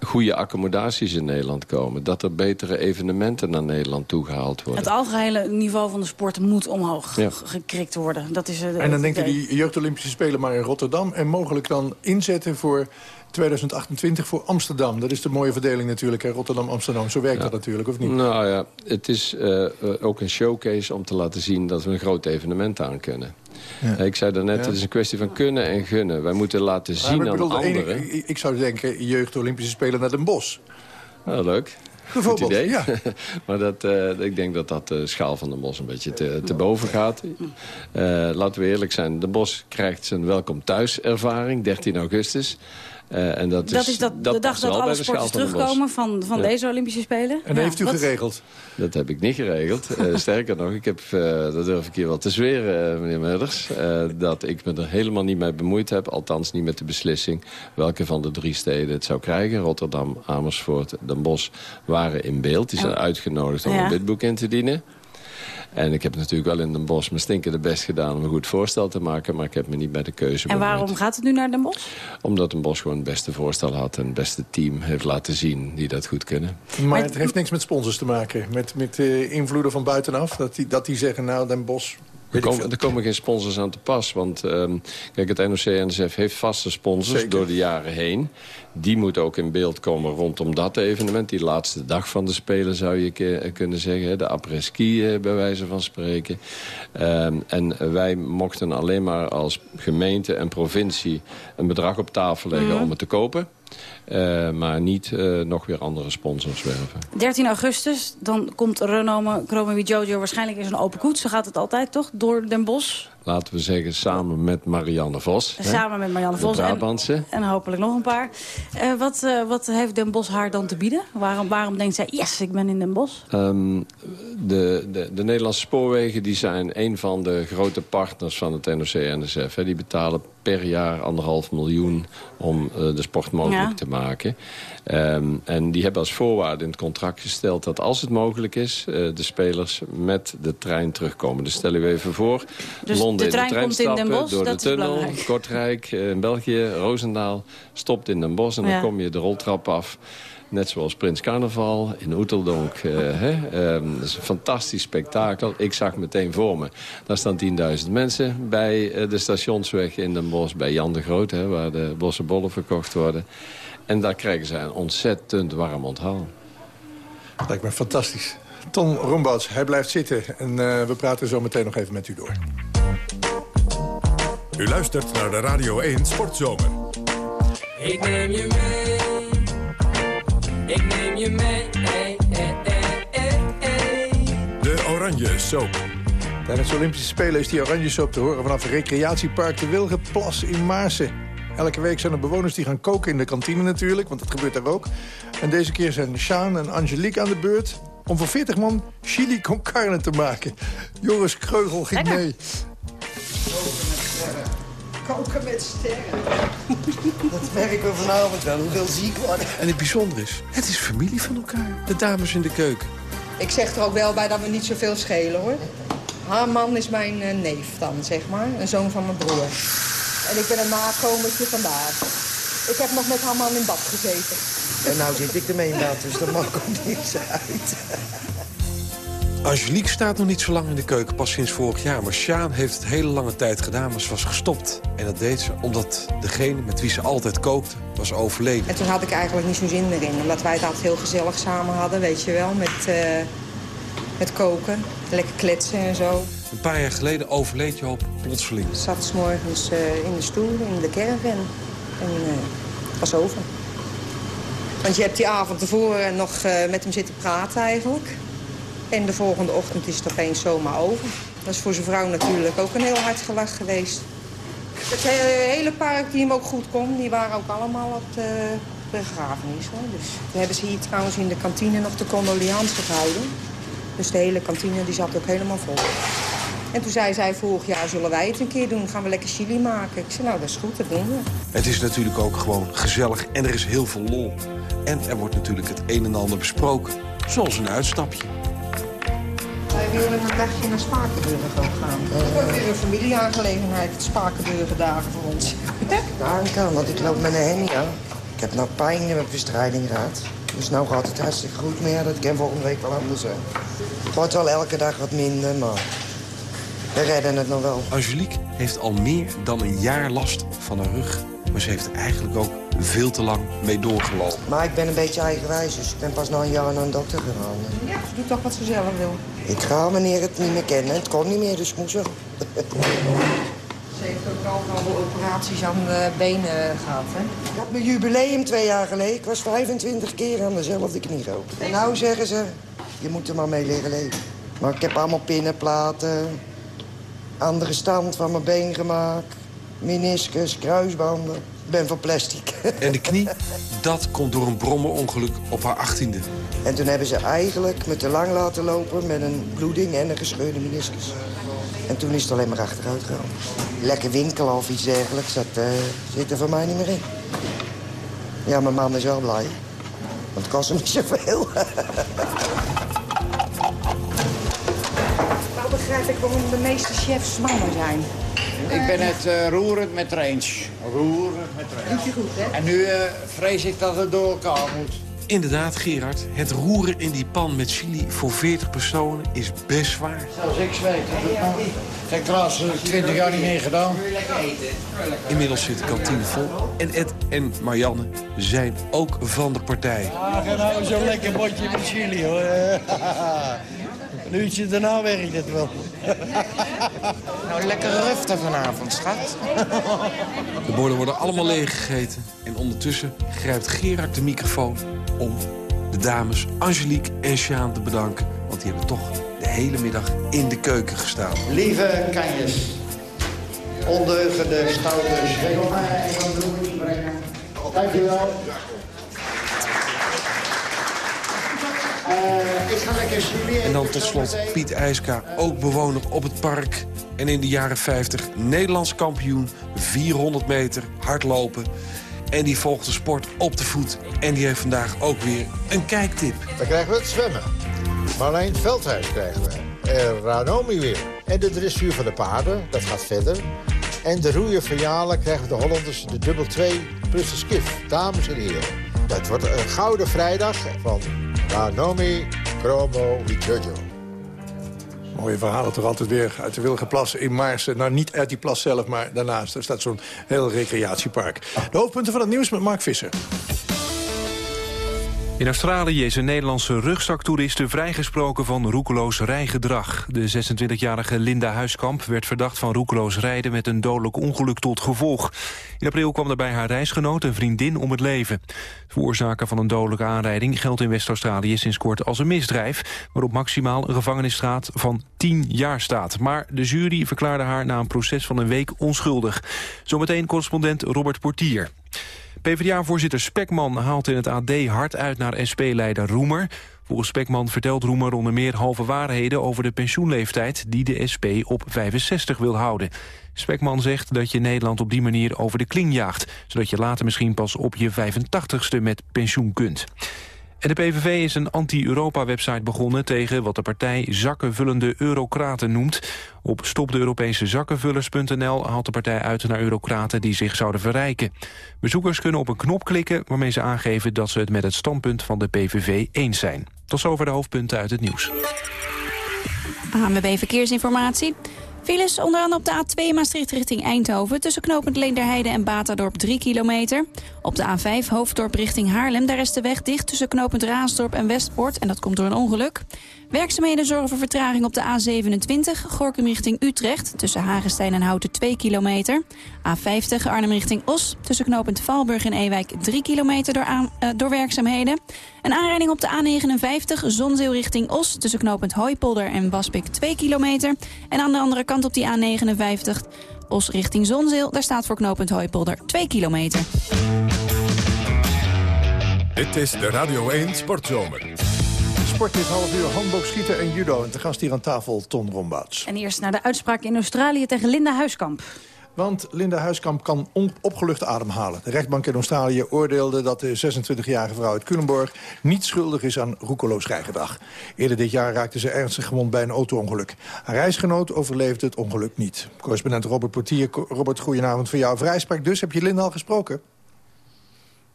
goede accommodaties in Nederland komen. Dat er betere evenementen naar Nederland toegehaald worden. Het algehele niveau van de sport moet omhoog Ja. gekrikt worden. Dat is, eh, En dan idee. die jeugdolympische Spelen maar in Rotterdam... en mogelijk dan inzetten voor 2028 voor Amsterdam. Dat is de mooie verdeling natuurlijk, hè? Rotterdam-Amsterdam. Zo werkt dat natuurlijk, of niet? Nou ja, het is eh, eh, ook een showcase om te laten zien dat we een groot evenement aan kunnen. Ja. Ik zei daarnet, Ja. het is een kwestie van kunnen en gunnen. Wij moeten laten Maar zien ik aan bedoel, anderen. ik- ik zou denken, jeugd-Olympische Spelen naar Den Bosch. Nou, leuk. Goed idee. ja. maar dat, eh, ik denk dat dat de schaal van de bos een beetje te, te boven gaat. Eh, laten we eerlijk zijn. De bos krijgt zijn welkom thuis ervaring, 13 augustus. Eh, en dat, Dat is dat, de dag dat alle sporters terugkomen van, van Ja. deze Olympische Spelen. En dat heeft u wat- geregeld? Dat heb ik niet geregeld. Eh, sterker nog, ik heb, eh, dat durf ik hier wel te zweren, eh, meneer Mulders... eh, dat ik me er helemaal niet mee bemoeid heb. Althans niet met de beslissing welke van de drie steden het zou krijgen. Rotterdam, Amersfoort, Den Bosch waren in beeld. Die zijn En- uitgenodigd om Ja. een bidboek in te dienen. En ik heb natuurlijk wel in Den Bosch mijn stinkende best gedaan... om een goed voorstel te maken, maar ik heb me niet bij de keuze En bemoeid. waarom gaat het nu naar Den Bosch? Omdat Den Bosch gewoon het beste voorstel had... en het beste team heeft laten zien die dat goed kunnen. Maar het heeft niks met sponsors te maken. Met, met eh, invloeden van buitenaf. Dat die, dat die zeggen, nou, Den Bosch... Er komen, er komen geen sponsors aan te pas. Want ehm, kijk, het NOC-NSF heeft vaste sponsors Zeker. door de jaren heen. Die moeten ook in beeld komen rondom dat evenement. Die laatste dag van de Spelen zou je ke- kunnen zeggen. De après-ski eh, bij wijze van spreken. Ehm, en wij mochten alleen maar als gemeente en provincie... een bedrag op tafel leggen Mhm. om het te kopen. Eh, maar niet eh, nog weer andere sponsors werven. 13 augustus, dan komt Renome Chromo Jojo waarschijnlijk in zo'n open koets. Zo gaat het altijd, toch? Door Den Bosch. Laten we zeggen samen met Marianne Vos. hè, Samen met Marianne Vos. En, en hopelijk nog een paar. Eh, wat, wat heeft Den Bosch haar dan te bieden? Waarom, waarom denkt zij, yes, ik ben in Den Bosch? Ehm, de, de, de Nederlandse spoorwegen die zijn een van de grote partners van het NOC-NSF. Die betalen per jaar anderhalf miljoen om de sport mogelijk Ja. te maken. Ehm, en die hebben als voorwaarde in het contract gesteld dat als het mogelijk is... eh, de spelers met de trein terugkomen. Dus stel u even voor, Dus Londen de in trein de trein komt in Den Bosch, door dat de tunnel. Kortrijk, eh, in België, Roosendaal, stopt in Den Bosch... en dan kom je de roltrap af... Net zoals Prins Carnaval in Oeteldonk. eh, hè? Ehm, dat is een fantastisch spektakel. Ik zag meteen voor me. Daar staan 10.000 mensen bij de stationsweg in Den Bosch. Bij Jan de Groot, hè, waar de bossenbollen verkocht worden. En daar krijgen zij een ontzettend warm onthaal. Lijkt me fantastisch. Ton Rombouts, hij blijft zitten. En eh, we praten zo meteen nog even met u door. U luistert naar de Radio 1 Sportzomer. Ik neem je mee. Ik neem je mee. Hey, hey, hey, hey, hey. De Oranje Soap. Tijdens de Olympische Spelen is die oranje soap te horen vanaf het recreatiepark de Wilgenplas in Maarsen. Elke week zijn er bewoners die gaan koken in de kantine natuurlijk, want dat gebeurt daar ook. En deze keer zijn Sjaan en Angelique aan de beurt om voor 40 man chili con carne te maken. Joris Kreugel ging mee. Koken met sterren. Dat merken we vanavond wel, hoeveel ziek worden. En het bijzondere is, het is familie van elkaar. De dames in de keuken. Ik zeg er ook wel bij dat we niet zoveel schelen, hoor. Haar man is mijn eh, neef dan, zeg maar. Een zoon van mijn broer. En ik ben een nakomertje vandaar. Ik heb nog met haar man in bad gezeten. En nou zit ik ermee in bad, dus dat mag ook niets uit. Angelique staat nog niet zo lang in de keuken, pas sinds vorig jaar. Maar Sjaan heeft het hele lange tijd gedaan, maar ze was gestopt. En dat deed ze omdat degene met wie ze altijd kookte, was overleden. En toen had ik eigenlijk niet zo'n zin meer in. Omdat wij het altijd heel gezellig samen hadden, weet je wel. Met, eh, met koken, lekker kletsen en zo. Een paar jaar geleden overleed Joop plotseling. Ik zat s morgens eh, in de stoel, in de caravan. En het was over. Want je hebt die avond tevoren nog eh, met hem zitten praten eigenlijk. En de volgende ochtend is het opeens zomaar over. Dat is voor zijn vrouw natuurlijk ook een heel hard gelach geweest. Het he- hele park die hem ook goed kon, die waren ook allemaal op de begrafenis. Hoor. Dus toen hebben ze hier trouwens in de kantine nog de condoleance gehouden. Dus de hele kantine die zat ook helemaal vol. En toen zei zij, vorig jaar zullen wij het een keer doen. Gaan we lekker chili maken. Ik zei, nou, dat is goed, dat doen we. Het is natuurlijk ook gewoon gezellig en er is heel veel lol. En er wordt natuurlijk het een en ander besproken. Zoals een uitstapje. Wij willen een dagje naar Spakenburg gaan. Dat wordt weer een familieaangelegenheid, het Spakenburgerdagen voor ons. Daar kan, want ik loop met een hernia. Ik heb nou pijn in mijn verstrijding gehad. Dus nou gaat het hartstikke goed meer. Dat kan volgende week wel anders zijn. Het wordt wel elke dag wat minder, maar we redden het nog wel. Angelique heeft al meer dan een jaar last van haar rug. Maar ze heeft er eigenlijk ook veel te lang mee doorgelopen. Maar ik ben een beetje eigenwijs, dus ik ben pas na een jaar naar een dokter gegaan. Ja, ze doet toch wat ze zelf wil. Ik ga wanneer het niet meer kennen. Het kon niet meer, dus moest wel. Ze heeft ook al operaties aan de benen gehad, hè? Ik had mijn jubileum twee jaar geleden. Ik was 25 keer aan dezelfde knie gelopen. En nou zeggen ze, je moet er maar mee leren leven. Maar ik heb allemaal pinnenplaten, andere stand van mijn been gemaakt, meniscus, kruisbanden. Ik ben van plastic. En de knie, dat komt door een brommerongeluk op haar achttiende. En toen hebben ze eigenlijk me te lang laten lopen met een bloeding en een gescheurde meniscus. En toen is het alleen maar achteruit gegaan. Lekker winkelen of iets dergelijks, dat eh, zit er voor mij niet meer in. Ja, mijn man is wel blij. Want het kost hem niet zoveel. begrijp ik waarom de meeste chefs mannen zijn. Ik ben het eh, roerend met range. Roerend met range. Doet je goed, hè? En nu eh, vrees ik dat het door elkaar moet. Inderdaad, Gerard, het roeren in die pan met chili voor 40 personen is best zwaar. Zelfs ik zweet. Dat heb ik trouwens 20 jaar niet meer gedaan. Inmiddels zit de kantine vol. En Ed en Marianne zijn ook van de partij. Ah, nou zo'n lekker botje met chili, hoor. Een uurtje daarna werkt het wel. Nou, lekker rufte vanavond, schat. De borden worden allemaal leeggegeten. En ondertussen grijpt Gerard de microfoon om de dames Angelique en Sjaan te bedanken. Want die hebben toch de hele middag in de keuken gestaan. Lieve kanjes, ondeugende stouters, wil mij Eh, ik ga lekker studeren. En dan tot slot Piet IJska, ook bewoner op het park. En in de jaren 50 Nederlands kampioen, 400 meter, hardlopen. En die volgt de sport op de voet. En die heeft vandaag ook weer een kijktip. Dan krijgen we het zwemmen. Marlijn Veldhuis krijgen we. En Ranomi weer. En de dressuur van de paarden, dat gaat verder. En de roeien verjalen krijgen we de Hollanders de dubbel 2 plus de skif. Dames en heren. Dat wordt een gouden vrijdag van Ranomi Chromo Jojo. Mooie verhalen toch altijd weer uit de Wilgenplas in Maarsen. Nou, niet uit die plas zelf, maar daarnaast. Er staat zo'n heel recreatiepark. De hoofdpunten van het nieuws met Mark Visser. In Australië is een Nederlandse rugzaktoeriste vrijgesproken van roekeloos rijgedrag. De 26-jarige Linda Huiskamp werd verdacht van roekeloos rijden met een dodelijk ongeluk tot gevolg. In april kwam daarbij haar reisgenoot en vriendin om het leven. Het veroorzaken van een dodelijke aanrijding geldt in West-Australië sinds kort als een misdrijf, waarop maximaal een gevangenisstraat van 10 jaar staat. Maar de jury verklaarde haar na een proces van een week onschuldig. Zometeen correspondent Robert Portier. PvdA-voorzitter Spekman haalt in het AD hard uit naar SP-leider Roemer. Volgens Spekman vertelt Roemer onder meer halve waarheden over de pensioenleeftijd die de SP op 65 wil houden. Spekman zegt dat je Nederland op die manier over de kling jaagt, zodat je later misschien pas op je 85ste met pensioen kunt. En de PVV is een anti-Europa-website begonnen tegen wat de partij zakkenvullende eurocraten noemt. Op stopdeeuropesezakkenvullers.nl haalt de partij uit naar eurocraten die zich zouden verrijken. Bezoekers kunnen op een knop klikken waarmee ze aangeven dat ze het met het standpunt van de PVV eens zijn. Tot zover de hoofdpunten uit het nieuws. ANWB Verkeersinformatie. Files onder andere op de A2 Maastricht richting Eindhoven... tussen knooppunt Leenderheide en Batadorp 3 kilometer. Op de A5 Hoofddorp richting Haarlem, daar is de weg dicht... tussen knooppunt Raasdorp en Westpoort en dat komt door een ongeluk. Werkzaamheden zorgen voor vertraging op de A27 Gorkum richting Utrecht... tussen Hagestein en Houten 2 kilometer. A50 Arnhem richting Os, tussen knooppunt Valburg en Ewijk 3 kilometer door, aan, door werkzaamheden. Een aanrijding op de A59 Zonzeel richting Os... tussen knooppunt Hooipolder en Waspik 2 kilometer. En aan de andere kant op die A59 Os richting Zonzeel... daar staat voor knooppunt Hooipolder 2 kilometer. Dit is de Radio 1 Sportzomer. Sport dit half uur handboog schieten en judo. En te gast hier aan tafel Ton Rombouts. En eerst naar de uitspraak in Australië tegen Linda Huiskamp. Want Linda Huiskamp kan opgelucht ademhalen. De rechtbank in Australië oordeelde dat de 26-jarige vrouw uit Culemborg... niet schuldig is aan roekeloos rijgedrag. Eerder dit jaar raakte ze ernstig gewond bij een auto-ongeluk. Haar reisgenoot overleefde het ongeluk niet. Correspondent Robert Portier. Robert, goedenavond voor jou. Vrijspraak dus. Heb je Linda al gesproken?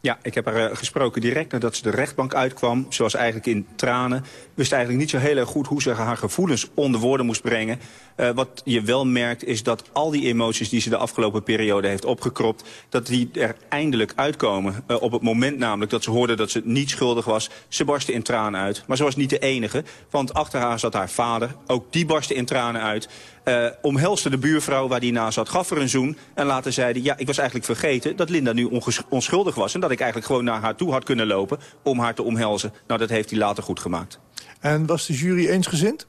Ja, ik heb haar eh, gesproken direct nadat ze de rechtbank uitkwam. Ze was eigenlijk in tranen. Wist eigenlijk niet zo heel erg goed hoe ze haar gevoelens onder woorden moest brengen. Eh, wat je wel merkt is dat al die emoties die ze de afgelopen periode heeft opgekropt... dat die er eindelijk uitkomen. Eh, op het moment namelijk dat ze hoorde dat ze niet schuldig was. Ze barstte in tranen uit. Maar ze was niet de enige, want achter haar zat haar vader. Ook die barstte in tranen uit. Eh omhelste de buurvrouw waar die naast zat, gaf er een zoen. En later zei hij, ja, ik was eigenlijk vergeten dat Linda nu onschuldig was. En dat ik eigenlijk gewoon naar haar toe had kunnen lopen om haar te omhelzen. Nou, dat heeft hij later goed gemaakt. En was de jury eensgezind?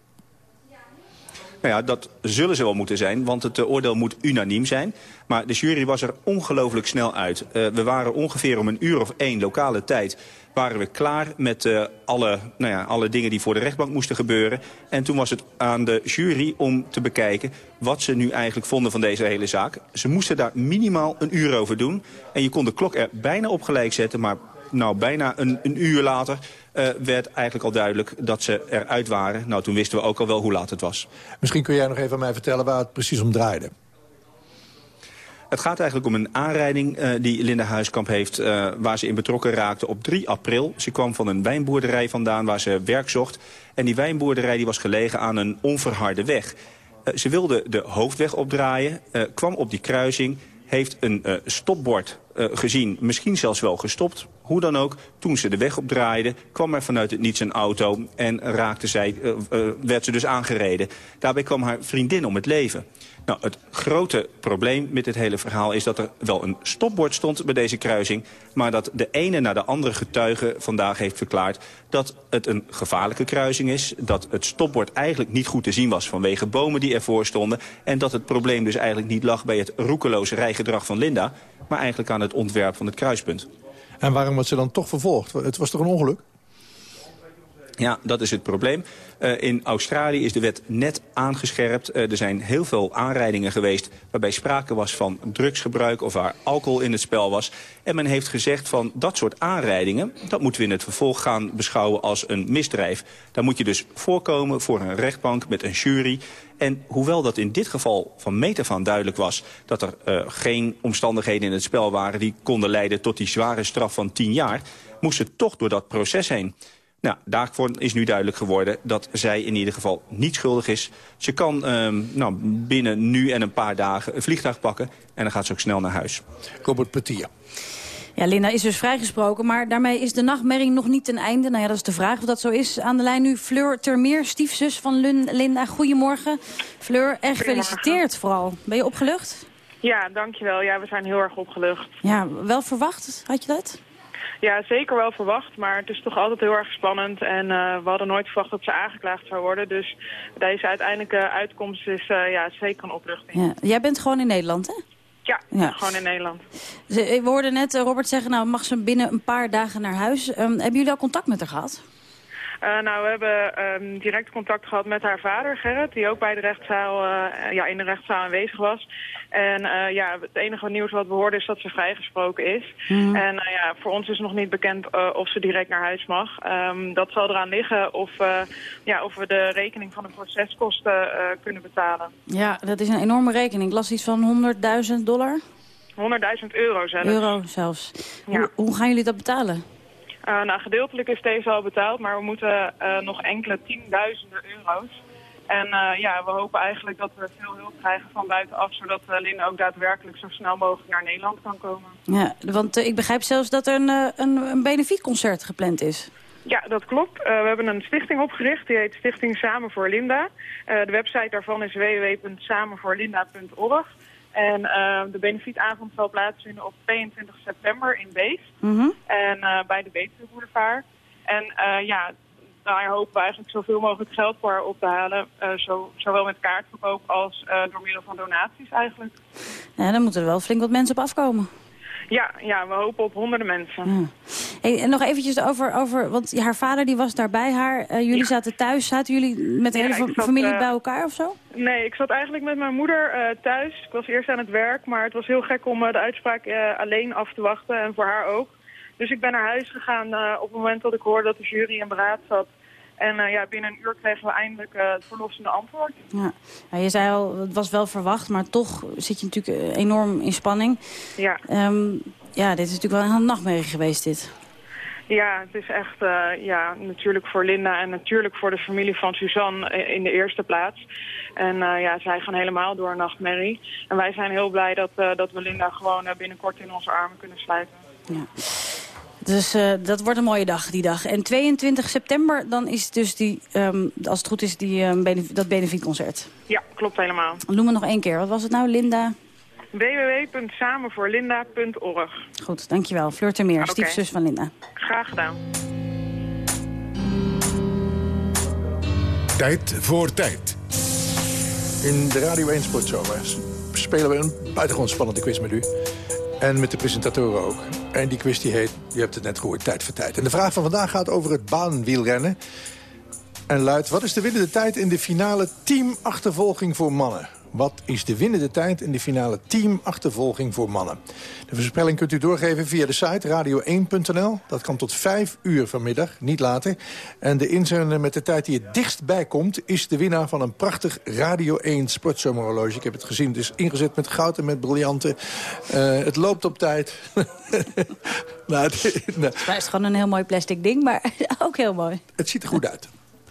Nou ja, dat zullen ze wel moeten zijn, want het eh, oordeel moet unaniem zijn. Maar de jury was er ongelooflijk snel uit. Eh, we waren ongeveer om een uur of één lokale tijd waren we klaar met eh, alle, nou ja, alle dingen die voor de rechtbank moesten gebeuren. En toen was het aan de jury om te bekijken wat ze nu eigenlijk vonden van deze hele zaak. Ze moesten daar minimaal een uur over doen. En je kon de klok er bijna op gelijk zetten, maar nou, bijna een, een uur later eh, werd eigenlijk al duidelijk dat ze eruit waren. Nou, toen wisten we ook al wel hoe laat het was. Misschien kun jij nog even aan mij vertellen waar het precies om draaide. Het gaat eigenlijk om een aanrijding eh, die Linda Huiskamp heeft... eh, waar ze in betrokken raakte op 3 april. Ze kwam van een wijnboerderij vandaan waar ze werk zocht. En die wijnboerderij die was gelegen aan een onverharde weg. Eh, ze wilde de hoofdweg opdraaien, kwam op die kruising... heeft een stopbord eh, gezien, misschien zelfs wel gestopt. Hoe dan ook, toen ze de weg opdraaide, kwam er vanuit het niets een auto... en raakte zij, eh, werd ze dus aangereden. Daarbij kwam haar vriendin om het leven. Nou, het grote probleem met dit hele verhaal is dat er wel een stopbord stond bij deze kruising... maar dat de ene na de andere getuige vandaag heeft verklaard... dat het een gevaarlijke kruising is, dat het stopbord eigenlijk niet goed te zien was... vanwege bomen die ervoor stonden... en dat het probleem dus eigenlijk niet lag bij het roekeloze rijgedrag van Linda... maar eigenlijk aan het ontwerp van het kruispunt. En waarom wordt ze dan toch vervolgd? Het was toch een ongeluk? Ja, dat is het probleem. Uh, in Australië is de wet net aangescherpt. Uh, er zijn heel veel aanrijdingen geweest waarbij sprake was van drugsgebruik of waar alcohol in het spel was. En men heeft gezegd van dat soort aanrijdingen, dat moeten we in het vervolg gaan beschouwen als een misdrijf. Daar moet je dus voorkomen voor een rechtbank met een jury. En hoewel dat in dit geval van meet aan duidelijk was... dat er uh, geen omstandigheden in het spel waren die konden leiden tot die zware straf van 10 jaar... moest ze toch door dat proces heen. Nou, daarvoor is nu duidelijk geworden dat zij in ieder geval niet schuldig is. Ze kan um, nou, binnen nu en een paar dagen een vliegtuig pakken... en dan gaat ze ook snel naar huis. Robert Petia. Ja, Linda is dus vrijgesproken, maar daarmee is de nachtmerrie nog niet ten einde. Nou ja, dat is de vraag of dat zo is. Aan de lijn nu Fleur Termeer, stiefzus van Lun Linda. Goedemorgen. Fleur, en gefeliciteerd vooral. Ben je opgelucht? Ja, dankjewel. Ja, we zijn heel erg opgelucht. Ja, wel verwacht, had je dat? Ja, zeker wel verwacht, maar het is toch altijd heel erg spannend. En uh, we hadden nooit verwacht dat ze aangeklaagd zou worden. Dus deze uiteindelijke uitkomst is uh, ja, zeker een opluchting. Ja. Jij bent gewoon in Nederland, hè? Ja, ja, gewoon in Nederland. We hoorden net Robert zeggen, nou mag ze binnen een paar dagen naar huis. Um, hebben jullie al contact met haar gehad? Uh, nou, we hebben um, direct contact gehad met haar vader, Gerrit, die ook bij de rechtszaal, uh, ja, in de rechtszaal aanwezig was. En uh, ja, het enige nieuws wat we hoorden is dat ze vrijgesproken is. Mm. En ja, voor ons is nog niet bekend of ze direct naar huis mag. Um, dat zal eraan liggen of, ja, of we de rekening van de proceskosten kunnen betalen. Ja, dat is een enorme rekening. Ik las iets van 100.000 dollar? 100.000 euro zelfs. Euro zelfs. Ja. Hoe, hoe gaan jullie dat betalen? Uh, nou, gedeeltelijk is deze al betaald, maar we moeten uh, nog enkele tienduizenden euro's. En uh, ja, we hopen eigenlijk dat we veel hulp krijgen van buitenaf, zodat Linda ook daadwerkelijk zo snel mogelijk naar Nederland kan komen. Ja, want ik begrijp zelfs dat er een, een, een benefietconcert gepland is. Ja, dat klopt. we hebben een stichting opgericht, die heet Stichting Samen voor Linda. de website daarvan is www.samenvoorlinda.org. En uh, de benefietavond zal plaatsvinden op 22 september in Beest. Mhm. Mm -hmm. En uh, bij de Boulevard. En uh, ja, daar hopen we eigenlijk zoveel mogelijk geld voor op te halen. Zo, zowel met kaartverkoop als door middel van donaties eigenlijk. Ja, dan moeten er wel flink wat mensen op afkomen. Ja, ja we hopen op honderden mensen. Ja. Hey, en nog eventjes over, over, want haar vader die was daar bij haar. Eh, jullie zaten thuis. Zaten jullie met de Ja, hele zat, familie eh, bij elkaar of zo? Nee, ik zat eigenlijk met mijn moeder eh, thuis. Ik was eerst aan het werk, maar het was heel gek om de uitspraak alleen af te wachten. En voor haar ook. Dus ik ben naar huis gegaan op het moment dat ik hoorde dat de jury in beraad zat. En eh, ja, binnen een uur kregen we eindelijk eh, het verlossende antwoord. Ja. Ja, je zei al, het was wel verwacht, maar toch zit je natuurlijk eh, enorm in spanning. Ja. Ehm, ja, dit is natuurlijk wel een nachtmerrie geweest, dit. Ja, het is echt ja, natuurlijk voor Linda en natuurlijk voor de familie van Suzanne in de eerste plaats. En ja, zij gaan helemaal door een nachtmerrie. En wij zijn heel blij dat, dat we Linda gewoon binnenkort in onze armen kunnen sluiten. Dus eh, dat wordt een mooie dag, die dag. En 22 september, dan is dus die, ehm, als het goed is, die, ehm, benef- dat benefietconcert. Ja, klopt helemaal. Noem het nog één keer. Wat was het nou, Linda? www.samenvoorlinda.org. Goed, dankjewel. Fleur Termeer, Oké. stiefzus van Linda. Graag gedaan. Tijd voor tijd. In de Radio 1 Sportzomer spelen we een buitengewoon spannende quiz met u. En met de presentatoren ook. En die die heet, je hebt het net gehoord, Tijd voor Tijd. En de vraag van vandaag gaat over het baanwielrennen. En luidt, wat is de winnende tijd in de finale teamachtervolging voor mannen? Wat is de winnende tijd in de finale teamachtervolging voor mannen? De voorspelling kunt u doorgeven via de site radio1.nl. Dat kan tot 5 uur vanmiddag, niet later. En de inzender met de tijd die het dichtst komt... is de winnaar van een prachtig Radio 1 sportzomerhorloge. Ik heb het gezien, het is ingezet met goud en met briljanten. Eh, het loopt op tijd. nou, het, nou, Het is gewoon een heel mooi plastic ding, maar ook heel mooi. het ziet er goed uit.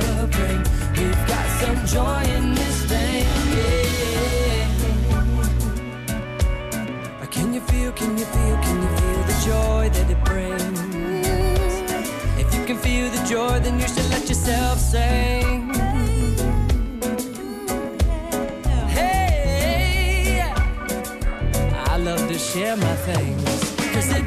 To bring. We've got some joy in this thing. Yeah. Can you feel, can you feel, can you feel the joy that it brings? If you can feel the joy, then you should let yourself sing. Hey, I love to share my things, cause it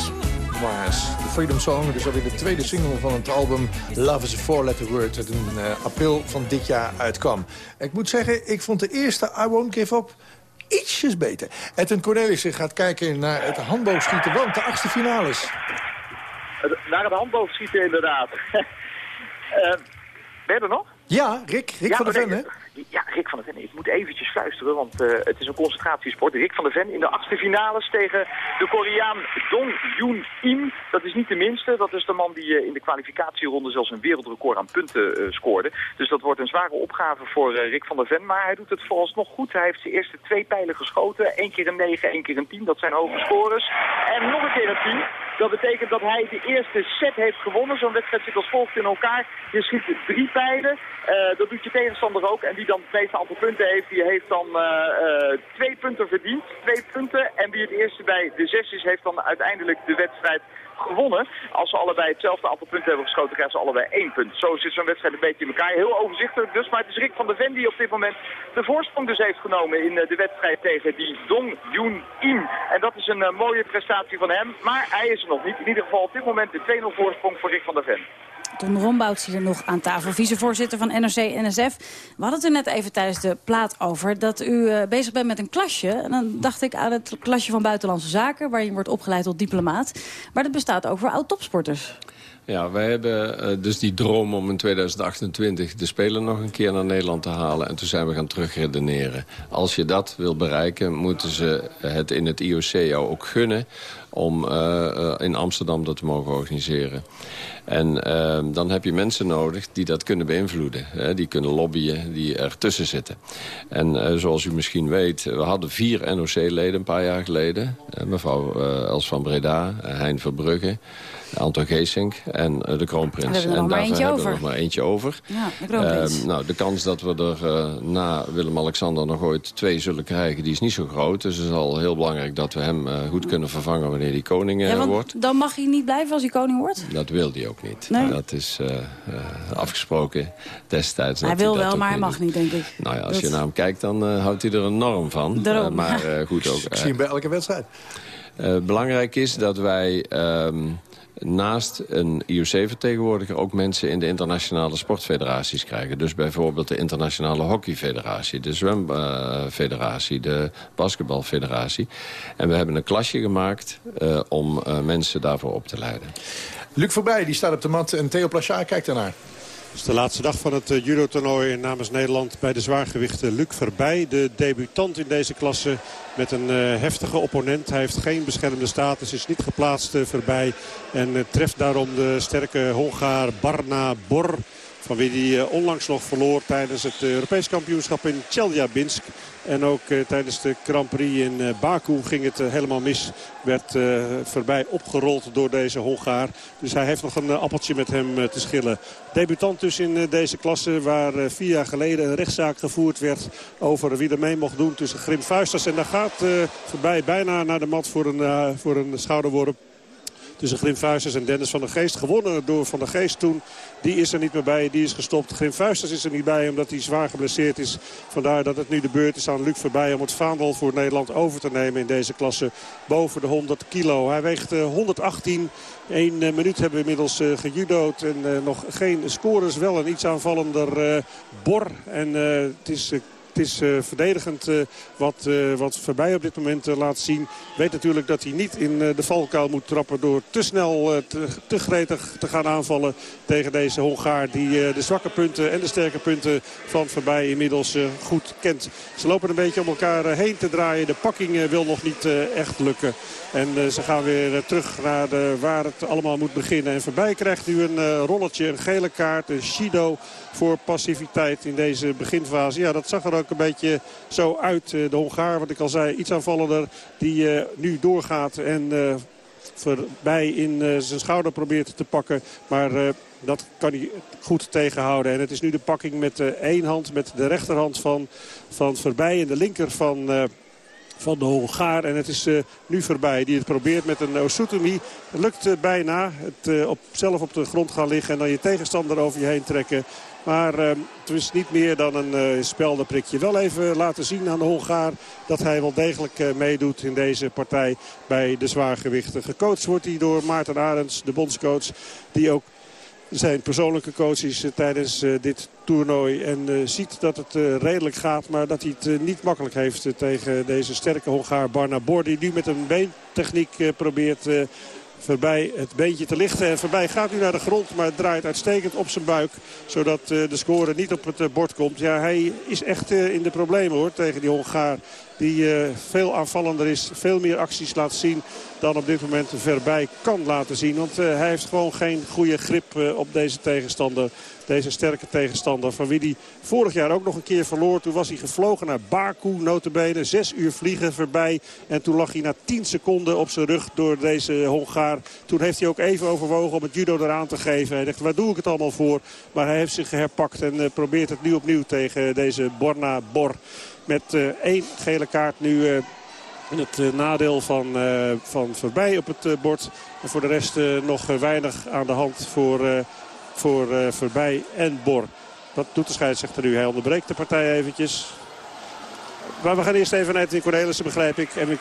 Freedom Song, dus alweer de tweede single van het album Love is a Four-Letter Word... dat in uh, april van dit jaar uitkwam. Ik moet zeggen, ik vond de eerste I Won't Give Up ietsjes beter. Edwin Cornelissen gaat kijken naar het handboogschieten, want de achtste finales. Naar het handboogschieten inderdaad. uh, ben je er nog? Ja, Rick, Rick van der Ven, hè? Ja, Rick van der Ven. Eventjes fluisteren, want uh, het is een concentratiesport. Rick van der Ven in de achtste finales tegen de Koreaan Dong Yoon Im. Dat is niet de minste. Dat is de man die uh, in de kwalificatieronde zelfs een wereldrecord aan punten uh, scoorde. Dus dat wordt een zware opgave voor Rick van der Ven. Maar hij doet het vooralsnog goed. Hij heeft zijn eerste twee pijlen geschoten. Eén keer een 9, één keer een 10. Dat zijn hoge scores. En nog een keer een 10. Dat betekent dat hij de eerste set heeft gewonnen. Zo'n wedstrijd zit als volgt in elkaar. Je schiet drie pijlen. dat doet je tegenstander ook. En die dan het meeste aantal punten heeft, die heeft dan uh, uh, twee punten verdiend. Twee punten. En wie het eerste bij de zes is, heeft dan uiteindelijk de wedstrijd gewonnen. Als ze allebei hetzelfde aantal punten hebben geschoten, krijgen ze allebei één punt. Zo zit zo'n wedstrijd een beetje in elkaar. Heel overzichtelijk dus. Maar het is Rick van der Ven die op dit moment de voorsprong dus heeft genomen in de wedstrijd tegen die Dong Yoon Im. En dat is een mooie prestatie van hem. Maar hij is er nog niet. In ieder geval op dit moment de 2-0 voorsprong voor Rick van der Ven. Ton Rombouts hier nog aan tafel, vicevoorzitter van NRC-NSF. We hadden het er net even tijdens de plaat over dat u uh, bezig bent met een klasje. En dan dacht ik aan het klasje van Buitenlandse Zaken... waar je wordt opgeleid tot diplomaat. Maar dat bestaat ook voor oud-topsporters. Ja, wij hebben uh, dus die droom om in 2028 de Spelen nog een keer naar Nederland te halen. En toen zijn we gaan terugredeneren. Als je dat wil bereiken, moeten ze het in het IOC jou ook gunnen om uh, uh, in Amsterdam dat te mogen organiseren. En uh, dan heb je mensen nodig die dat kunnen beïnvloeden. Hè? Die kunnen lobbyen, die ertussen zitten. En zoals u misschien weet, we hadden vier NOC-leden een paar jaar geleden. Mevrouw Els van Breda, Hein Verbrugge, Anton Geesink en de kroonprins. En, en daarvoor hebben we nog maar eentje over. Ja, de kroonprins. nou, de kans dat we er na Willem-Alexander nog ooit twee zullen krijgen, die is niet zo groot. Dus het is al heel belangrijk dat we hem goed kunnen vervangen wanneer hij koning ja, wordt. Dan mag hij niet blijven als hij koning wordt? Dat wil hij ook niet. Nee. Dat is uh, uh, afgesproken destijds. Hij wil wel, maar hij mag niet, denk ik. Nou ja, als dat... je naar hem kijkt, dan uh, houdt hij er een norm van. Daarom. maar goed ook. Ik zie hem bij elke wedstrijd. belangrijk is dat wij... Um, naast een IOC-vertegenwoordiger ook mensen in de internationale sportfederaties krijgen. Dus bijvoorbeeld de internationale hockeyfederatie, de zwemfederatie, de basketbalfederatie. En we hebben een klasje gemaakt uh, om uh, mensen daarvoor op te leiden. Luc Voorbij die staat op de mat en Theo Plachard kijkt ernaar. Het is de laatste dag van het uh, judo-toernooi namens Nederland bij de zwaargewichten Luc Verbij. De debutant in deze klasse met een uh, heftige opponent. Hij heeft geen beschermde status, is niet geplaatst uh, Verbij. En treft daarom de sterke Hongaar Barna Bor. Van wie hij onlangs nog verloor tijdens het Europees kampioenschap in Chelyabinsk. En ook uh, tijdens de Grand Prix in Baku ging het helemaal mis. Werd voorbij opgerold door deze Hongaar. Dus hij heeft nog een appeltje met hem te schillen. Debutant dus in deze klasse waar vier jaar geleden een rechtszaak gevoerd werd... over wie er mee mocht doen tussen Grim Vuisters. En daar gaat voorbij bijna naar de mat voor een, voor een schouderworp tussen Grim Vuisters en Dennis van der Geest. Gewonnen door Van der Geest toen. Die is er niet meer bij, die is gestopt. Grim Vuisters is er niet bij omdat hij zwaar geblesseerd is. Vandaar dat het nu de beurt is aan Luc voorbij om het vaandel voor Nederland over te nemen in deze klasse. Boven de 100 kilo. Hij weegt uh, 118. Eén uh, minuut hebben we inmiddels uh. En nog geen scores. Wel een iets aanvallender Bor. En het is... Het is uh, verdedigend uh, wat, uh, wat voorbij op dit moment laat zien. Weet natuurlijk dat hij niet in de valkuil moet trappen... door te snel, te, te, gretig te gaan aanvallen tegen deze Hongaar... die de zwakke punten en de sterke punten van voorbij inmiddels goed kent. Ze lopen een beetje om elkaar heen te draaien. De pakking wil nog niet echt lukken. En ze gaan weer terug naar waar het allemaal moet beginnen. En voorbij krijgt u een rolletje, een gele kaart, een Shido voor passiviteit in deze beginfase. Ja, dat zag er ook een beetje zo uit. De Hongaar, wat ik al zei, iets aanvallender. Die uh, nu doorgaat en uh, voorbij in zijn schouder probeert te pakken. Maar dat kan hij goed tegenhouden. En het is nu de pakking met één hand, met de rechterhand van, van voorbij en de linker van... van de Hongaar. En het is uh, nu voorbij. Die het probeert met een Osutumi. Het lukt uh, bijna. Het uh, op, zelf op de grond gaan liggen en dan je tegenstander over je heen trekken. Maar uh, het is niet meer dan een uh, speldenprikje. Wel even laten zien aan de Hongaar dat hij wel degelijk meedoet in deze partij bij de zwaargewichten. Gecoacht wordt hij door Maarten Arends, de bondscoach. Die ook zijn persoonlijke coach is tijdens dit toernooi. En ziet dat het redelijk gaat. Maar dat hij het niet makkelijk heeft tegen deze sterke Hongaar Barna Bor. Die nu met een beentechniek probeert voorbij het beentje te lichten. En voorbij gaat nu naar de grond, maar draait uitstekend op zijn buik. Zodat de score niet op het bord komt. Ja, hij is echt in de problemen hoor tegen die Hongaar. Die veel aanvallender is, veel meer acties laat zien dan op dit moment Verbij kan laten zien. Want hij heeft gewoon geen goede grip op deze tegenstander. Deze sterke tegenstander van wie hij vorig jaar ook nog een keer verloor. Toen was hij gevlogen naar Baku, notabene. Zes uur vliegen voorbij. En toen lag hij na tien seconden op zijn rug door deze Hongaar. Toen heeft hij ook even overwogen om het judo eraan te geven. Hij dacht, waar doe ik het allemaal voor? Maar hij heeft zich herpakt en probeert het nu opnieuw tegen deze Borna Bor. Met uh, één gele kaart nu... Uh, in het uh, nadeel van, van voorbij op het bord. En voor de rest nog weinig aan de hand voor, voor voorbij en Bor. Wat doet de scheidsrechter nu? Hij onderbreekt de partij eventjes. Maar we gaan eerst even naar Edwin Cornelissen, begrijp ik. En ik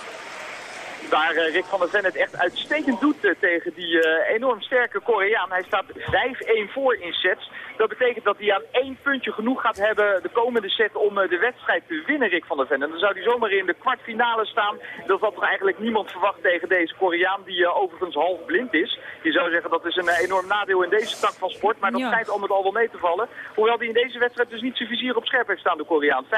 waar uh, Rick van der Ven het echt uitstekend doet uh, tegen die uh, enorm sterke Koreaan. Hij staat 5-1 voor in sets. Dat betekent dat hij aan één puntje genoeg gaat hebben de komende set om de wedstrijd te winnen, Rick van der Ven. En dan zou hij zomaar in de kwartfinale staan. Dat had er eigenlijk niemand verwacht tegen deze Koreaan, die overigens half blind is. Je zou zeggen dat is een enorm nadeel in deze tak van sport, maar dat ja. schijnt al met al wel mee te vallen. Hoewel hij in deze wedstrijd dus niet zijn vizier op scherp heeft staan, de Koreaan. 5-1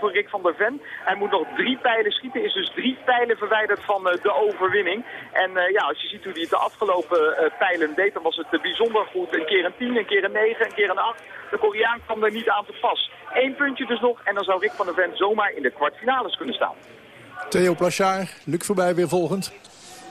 voor Rick van der Ven. Hij moet nog drie pijlen schieten, is dus drie pijlen verwijderd van de overwinning. En uh, ja, als je ziet hoe hij het de afgelopen uh, pijlen deed, dan was het uh, bijzonder goed. Een keer een 10, een keer een 9, een keer een 8. De Koreaan kwam er niet aan te pas. Eén puntje dus nog en dan zou Rick van der Ven zomaar in de kwartfinales kunnen staan. Theo Plachard, Luc voorbij weer volgend.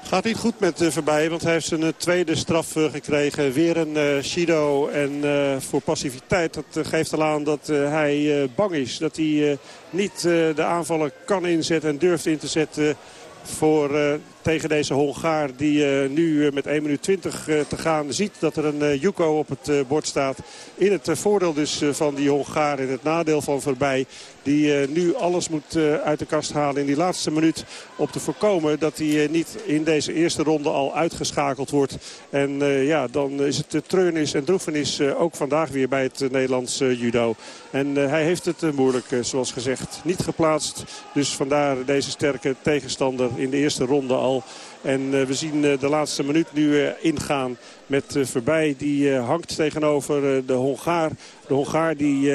Gaat niet goed met uh, voorbij, want hij heeft zijn tweede straf uh, gekregen. Weer een uh, Shido en voor passiviteit. Dat geeft al aan dat hij bang is. Dat hij niet de aanvallen kan inzetten en durft in te zetten voor, uh, tegen deze Hongaar die uh, nu uh, met 1 minuut 20 te gaan ziet dat er een Yuko op het bord staat. In het voordeel dus van die Hongaar in het nadeel van voorbij. Die nu alles moet uit de kast halen in die laatste minuut. Om te voorkomen dat hij niet in deze eerste ronde al uitgeschakeld wordt. En ja, dan is het treurnis en droefenis ook vandaag weer bij het Nederlands judo. En hij heeft het moeilijk, zoals gezegd. Niet geplaatst. Dus vandaar deze sterke tegenstander in de eerste ronde al. En uh, we zien uh, de laatste minuut nu uh, ingaan met Verbij. Die hangt tegenover de Hongaar. De Hongaar die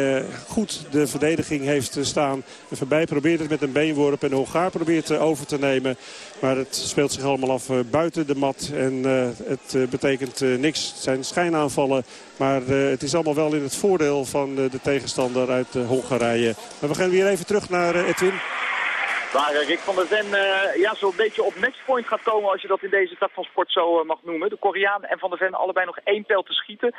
goed de verdediging heeft staan. En Verbij probeert het met een beenworp. En de Hongaar probeert over te nemen. Maar het speelt zich allemaal af buiten de mat. En het betekent niks. Het zijn schijnaanvallen. Maar het is allemaal wel in het voordeel van de tegenstander uit Hongarije. Maar we gaan weer even terug naar Edwin. Waar Rick van der Ven uh, ja, zo'n beetje op matchpoint gaat komen als je dat in deze tak van sport zo uh, mag noemen. De Koreaan en Van der Ven allebei nog één pijl te schieten.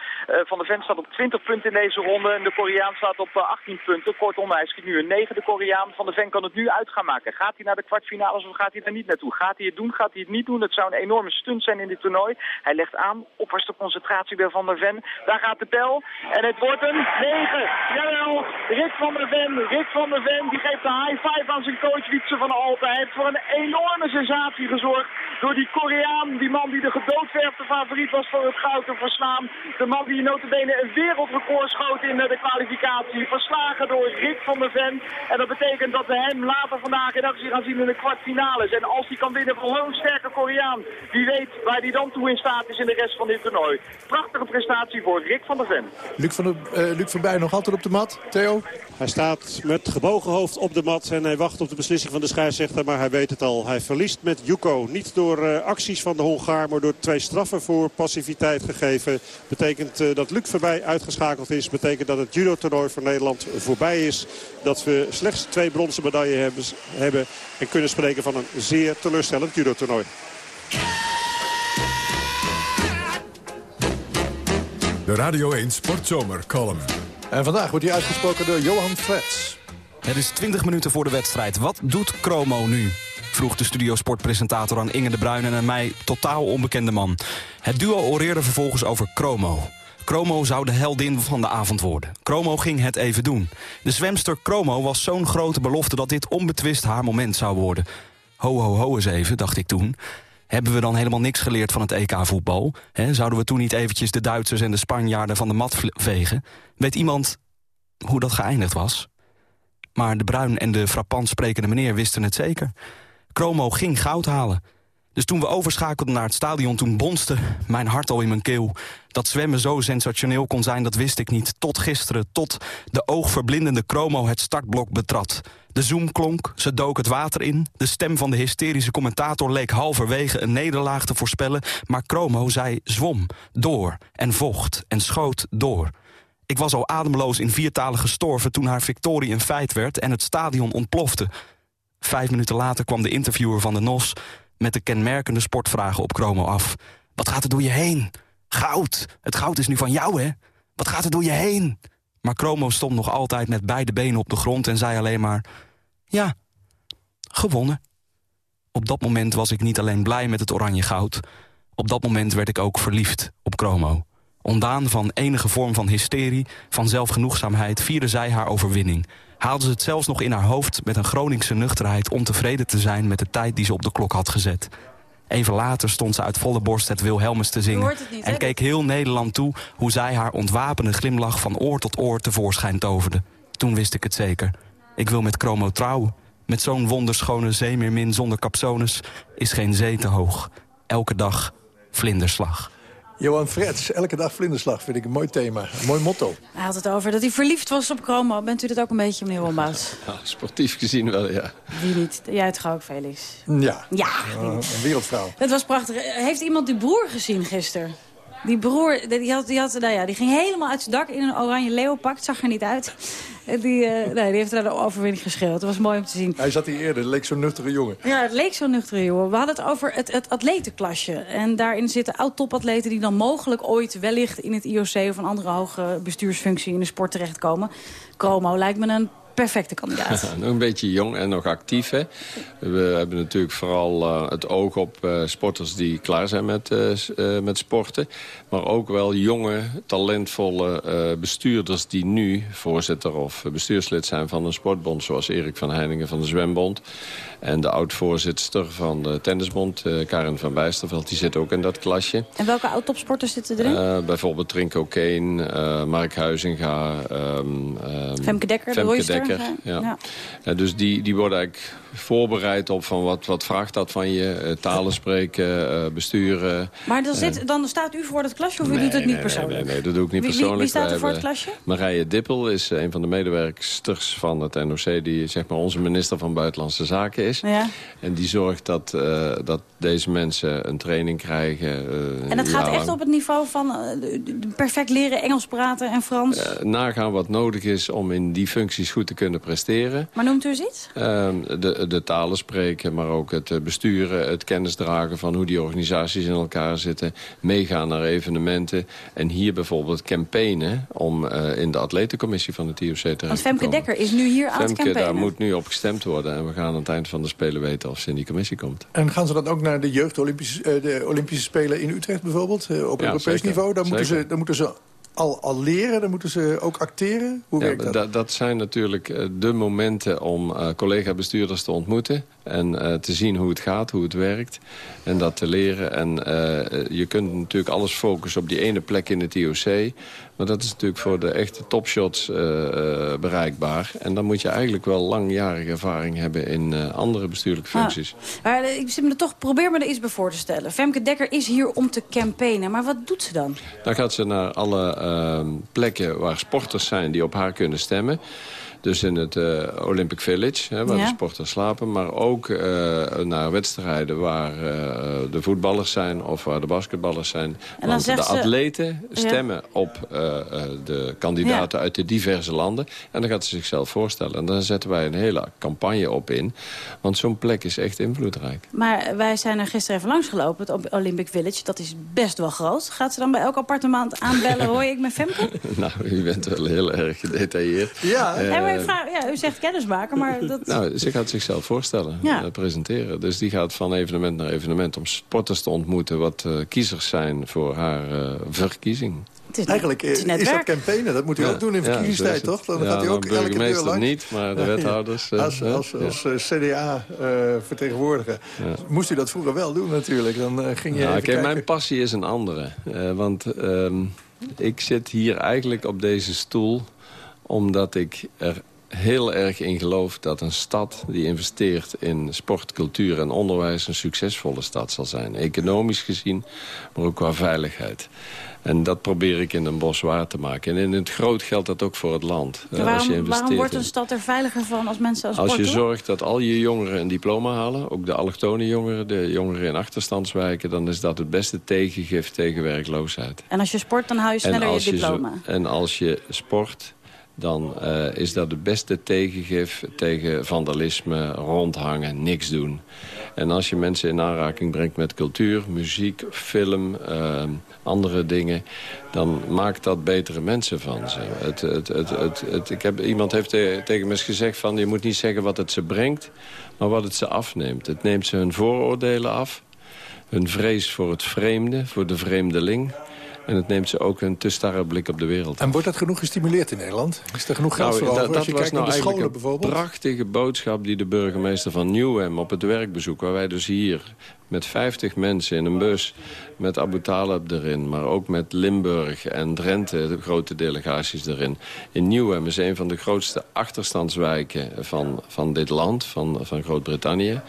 Van der Ven staat op 20 punten in deze ronde en de Koreaan staat op 18 punten. Kortom, hij schiet nu een 9 de Koreaan. Van der Ven kan het nu uit gaan maken. Gaat hij naar de kwartfinales of gaat hij er niet naartoe? Gaat hij het doen? Gaat hij het niet doen? Het zou een enorme stunt zijn in dit toernooi. Hij legt aan, opperste concentratie bij Van der Ven. Daar gaat de pijl en het wordt een 9. Jawel, Rick van der Ven, Rick van der Ven, die geeft een high five aan zijn coach Van Alpen. Hij heeft voor een enorme sensatie gezorgd door die Koreaan, die man die de gedoodverfde favoriet was voor het goud te verslaan. De man die notabene een wereldrecord schoot in de kwalificatie. Verslagen door Rick van der Ven. En dat betekent dat we hem later vandaag in actie gaan zien in de kwartfinales. En als hij kan winnen van zo'n sterke Koreaan, wie weet waar hij dan toe in staat is in de rest van dit toernooi. Prachtige prestatie voor Rick van der Ven. Luc van, der, uh, Luc van Bij nog altijd op de mat. Theo? Hij staat met gebogen hoofd op de mat en hij wacht op de beslissing van de scheidsrechter. Maar hij weet het al. Hij verliest met Yuko. Niet door uh, acties van de Hongaar, maar door twee straffen voor passiviteit gegeven. Betekent uh, dat Luc voorbij uitgeschakeld is. Betekent dat het judo-toernooi voor Nederland voorbij is. Dat we slechts twee bronzen medailles hebben, hebben. En kunnen spreken van een zeer teleurstellend judo-toernooi. De Radio 1 Sportzomer column. En vandaag wordt hij uitgesproken door Johan Frets. Het is 20 minuten voor de wedstrijd. Wat doet Chromo nu? vroeg de studiosportpresentator aan Inge de Bruin en aan mij totaal onbekende man. Het duo oreerde vervolgens over Chromo. Chromo zou de heldin van de avond worden. Chromo ging het even doen. De zwemster Chromo was zo'n grote belofte dat dit onbetwist haar moment zou worden. Ho, ho, ho eens even, dacht ik toen. Hebben we dan helemaal niks geleerd van het EK-voetbal? Zouden we toen niet eventjes de Duitsers en de Spanjaarden van de mat vegen? Weet iemand hoe dat geëindigd was? Maar de bruin en de frappant sprekende meneer wisten het zeker. Chromo ging goud halen. Dus toen we overschakelden naar het stadion, toen bonste mijn hart al in mijn keel. Dat zwemmen zo sensationeel kon zijn, dat wist ik niet. Tot gisteren, tot de oogverblindende Chromo het startblok betrad. De zoom klonk, ze dook het water in. De stem van de hysterische commentator leek halverwege een nederlaag te voorspellen. Maar Chromo zei zwom, door en vocht en schoot door. Ik was al ademloos in viertalen gestorven toen haar victorie een feit werd en het stadion ontplofte. Vijf minuten later kwam de interviewer van de NOS met de kenmerkende sportvragen op Chromo af. Wat gaat er door je heen? Goud! Het goud is nu van jou, hè? Wat gaat er door je heen? Maar Chromo stond nog altijd met beide benen op de grond en zei alleen maar... Ja, gewonnen. Op dat moment was ik niet alleen blij met het oranje goud. Op dat moment werd ik ook verliefd op Chromo. Ondaan van enige vorm van hysterie, van zelfgenoegzaamheid... vierde zij haar overwinning. Haalde ze het zelfs nog in haar hoofd met een Groningse nuchterheid... om tevreden te zijn met de tijd die ze op de klok had gezet. Even later stond ze uit volle borst het Wilhelmus te zingen... niet, en keek heel Nederland toe hoe zij haar ontwapende glimlach... van oor tot oor tevoorschijn toverde. Toen wist ik het zeker. Ik wil met Chromo trouwen. Met zo'n wonderschone zeemeermin zonder capsones is geen zee te hoog. Elke dag vlinderslag. Johan Frets, elke dag vlinderslag vind ik een mooi thema. Een mooi motto. Hij had het over dat hij verliefd was op Chromo. Bent u dat ook een beetje, meneer Wombaus? Ja, sportief gezien wel, ja. Wie niet? Jij toch ook, Felix? Ja, Ja. Eh, een wereldvrouw. Dat was prachtig. Heeft iemand die broer gezien gisteren? Die broer, die, had, die, had, nou ja, die ging helemaal uit zijn dak in een oranje leeuwpak. Het zag er niet uit. Die, eh, nee, die heeft er de overwinning geschreeuwd. Dat was mooi om te zien. Hij zat hier eerder, leek zo'n nuchtere jongen. Ja, het leek zo nuchter, joh. We hadden het over het, het atletenklasje. En daarin zitten oud-topatleten die dan mogelijk ooit wellicht in het IOC... of een andere hoge bestuursfunctie in de sport terechtkomen. Chromo lijkt me een perfecte kandidaat. nog een beetje jong en nog actief. Hè? We hebben natuurlijk vooral eh, het oog op eh, sporters die klaar zijn met, eh, met sporten. Maar ook wel jonge, talentvolle bestuurders die nu voorzitter of bestuurslid zijn van een sportbond. Zoals Erik van Heiningen van de Zwembond. En de oud-voorzitter van de Tennisbond, Karin van Bijsterveld, die zit ook in dat klasje. En welke oud-topsporters zitten erin? Bijvoorbeeld Trinko Kane, Mark Huizinga. ehm, Femke Dekker, de Femke Dekker, ja. ja. Ja. Ja, dus die, die worden eigenlijk voorbereid op van wat, wat vraagt dat van je. Eh, talen spreken, eh, besturen. Maar dan, Eh, zit, dan staat u voor dat klasje of u doet het niet nee, persoonlijk? Nee, nee, nee, dat doe ik niet Wie- persoonlijk. Wie, staat er voor het klasje? Marije Dippel is eh, een van de medewerksters van het NOC... die zeg maar onze minister van Buitenlandse Zaken is. Ja. En die zorgt dat, eh, dat deze mensen een training krijgen. eh, En dat gaat echt op het niveau van eh, perfect leren Engels praten en Frans. Eh, nagaan wat nodig is om in die functies goed te kunnen presteren. Maar noemt u eens iets? Ehm, de, de talen spreken, maar ook het eh, besturen, het kennis dragen van hoe die organisaties in elkaar zitten. Meegaan naar evenementen. En hier bijvoorbeeld campaignen om eh, in de atletencommissie van het IOC terecht Want te Femke komen. Dekker is nu hier aan het Femke, daar campaignen. moet nu op gestemd worden. En we gaan aan het eind van de Spelen weten of ze in die commissie komt. En gaan ze dan ook naar de jeugd Olympische, eh, de Olympische Spelen in Utrecht bijvoorbeeld? eh, op Ja, Europees zeker. niveau? Dan moeten, Zeker. ze, dan moeten ze al, al leren, dan moeten ze ook acteren. Hoe werkt dat? dat? dat zijn natuurlijk eh, de momenten om eh, collega-bestuurders te ontmoeten. En eh, te zien hoe het gaat, hoe het werkt. En dat te leren. En je kunt natuurlijk alles focussen op die ene plek in het IOC. Maar dat is natuurlijk voor de echte topshots eh, eh, bereikbaar. En dan moet je eigenlijk wel langjarige ervaring hebben in eh, andere bestuurlijke functies. Maar ik zit me toch, probeer me er iets bij voor te stellen. Femke Dekker is hier om te campaignen. Maar wat doet ze dan? Dan gaat ze naar alle ehm, plekken waar sporters zijn die op haar kunnen stemmen. Dus in het eh, Olympic Village, hè, waar Ja. de sporters slapen. Maar ook eh, naar wedstrijden waar eh, de voetballers zijn of waar de basketballers zijn. dan Want de ze- atleten Ja. stemmen op eh, eh, de kandidaten uit de diverse landen. En dan gaat ze zichzelf voorstellen. En daar zetten wij een hele campagne op in. Want zo'n plek is echt invloedrijk. Maar wij zijn er gisteren even langs gelopen, het Op- Olympic Village. Dat is best wel groot. Gaat ze dan bij elk appartement aanbellen? Hoor je ik met Femke? nou, u bent wel heel erg gedetailleerd. Ja. Maar maar ik eh, vraag, ja, u zegt kennismaken, maar dat... Nou, ze gaat zichzelf voorstellen, Ja. eh, presenteren. Dus die gaat van evenement naar evenement om sporters te ontmoeten... wat eh, kiezers zijn voor haar eh, verkiezing. Eigenlijk eh, is, dat campaignen. Dat moet u Ja, ook doen in verkiezingstijd, is toch? Dan Ja, gaat u nou, ook elke deur burgemeester langs. niet, maar de Ja, ja. wethouders, Als, als, Ja. als CDA eh, vertegenwoordiger moest u dat vroeger wel doen natuurlijk. Dan ging je kijken. mijn passie is een andere. Eh, want ehm, ik zit hier eigenlijk op deze stoel... omdat ik er heel erg in geloof dat een stad die investeert in sport, cultuur en onderwijs... een succesvolle stad zal zijn. Economisch gezien, maar ook qua veiligheid. En dat probeer ik in Den Bosch waar te maken. En in het groot geldt dat ook voor het land. Eh, als je waarom, investeert waarom wordt een stad er veiliger van als mensen als als je doen? zorgt dat al je jongeren een diploma halen... ook de allochtone jongeren, de jongeren in achterstandswijken... dan is dat het beste tegengif tegen werkloosheid. En als je sport, dan hou je sneller je diploma. en als je sport, dan eh, is dat het beste tegengif tegen vandalisme, rondhangen, niks doen. En als je mensen in aanraking brengt met cultuur, muziek, film, eh, andere dingen... dan maakt dat betere mensen van ze. Het, het, het, het, ik heb, iemand heeft te- tegen me eens gezegd van... je moet niet zeggen wat het ze brengt, maar wat het ze afneemt. Het neemt ze hun vooroordelen af, hun vrees voor het vreemde, voor de vreemdeling... En het neemt ze ook een te starre blik op de wereld. En wordt dat genoeg gestimuleerd in Nederland? Is er genoeg geld Nou, voor dat- over? dat Als je was kijkt nou naar de scholen eigenlijk een bijvoorbeeld. prachtige boodschap die de burgemeester van Newham op het werkbezoek... waar wij dus hier met 50 mensen in een bus met Abu Talib erin... maar ook met Limburg en Drenthe, de grote delegaties erin. In Newham is een van de grootste achterstandswijken van, van dit land, van, van Groot-Brittannië.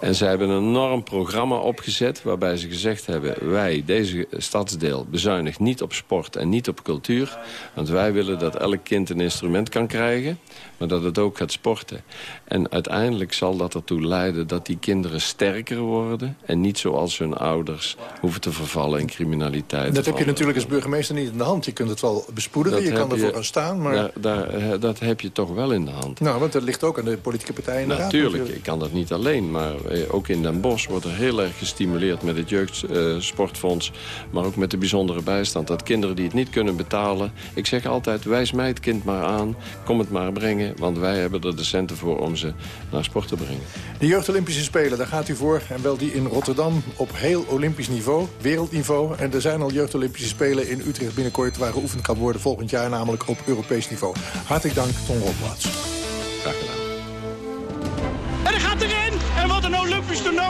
En zij hebben een enorm programma opgezet waarbij ze gezegd hebben... wij, deze stadsdeel, bezuinigt niet op sport en niet op cultuur. Want wij willen dat elk kind een instrument kan krijgen... maar dat het ook gaat sporten. En uiteindelijk zal dat ertoe leiden dat die kinderen sterker worden... en niet zoals hun ouders hoeven te vervallen in criminaliteit. Dat heb je natuurlijk als burgemeester niet in de hand. Je kunt het wel bespoedigen, je kan ervoor gaan staan. Maar... Daar, daar, eh, dat heb je toch wel in de hand. Nou, want dat ligt ook aan de politieke partijen raad. Natuurlijk, ik kan dat niet alleen. Maar eh, ook in Den Bosch wordt er heel erg gestimuleerd met het jeugdsportfonds. maar ook met de bijzondere bijstand. Dat kinderen die het niet kunnen betalen... Ik zeg altijd, wijs mij het kind maar aan. Kom het maar brengen. Want wij hebben er de centen voor om ze naar sport te brengen. De Jeugd Olympische Spelen, daar gaat u voor. En wel die in Rotterdam op heel Olympisch niveau, wereldniveau. En er zijn al Jeugd Olympische Spelen in Utrecht binnenkort... waar geoefend kan worden volgend jaar, namelijk op Europees niveau. Hartelijk dank, Ton Rotplaats. Graag gedaan.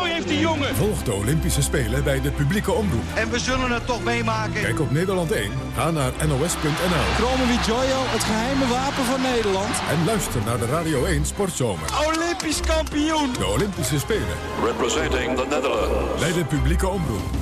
Heeft die jongen! Volg de Olympische Spelen bij de publieke omroep. En we zullen het toch meemaken. Kijk op Nederland 1, ga naar nos.nl. Chromo Joyo, het geheime wapen van Nederland. En luister naar de Radio 1 Sportzomer. Olympisch kampioen! De Olympische Spelen Representing the Netherlands. bij de publieke omroep.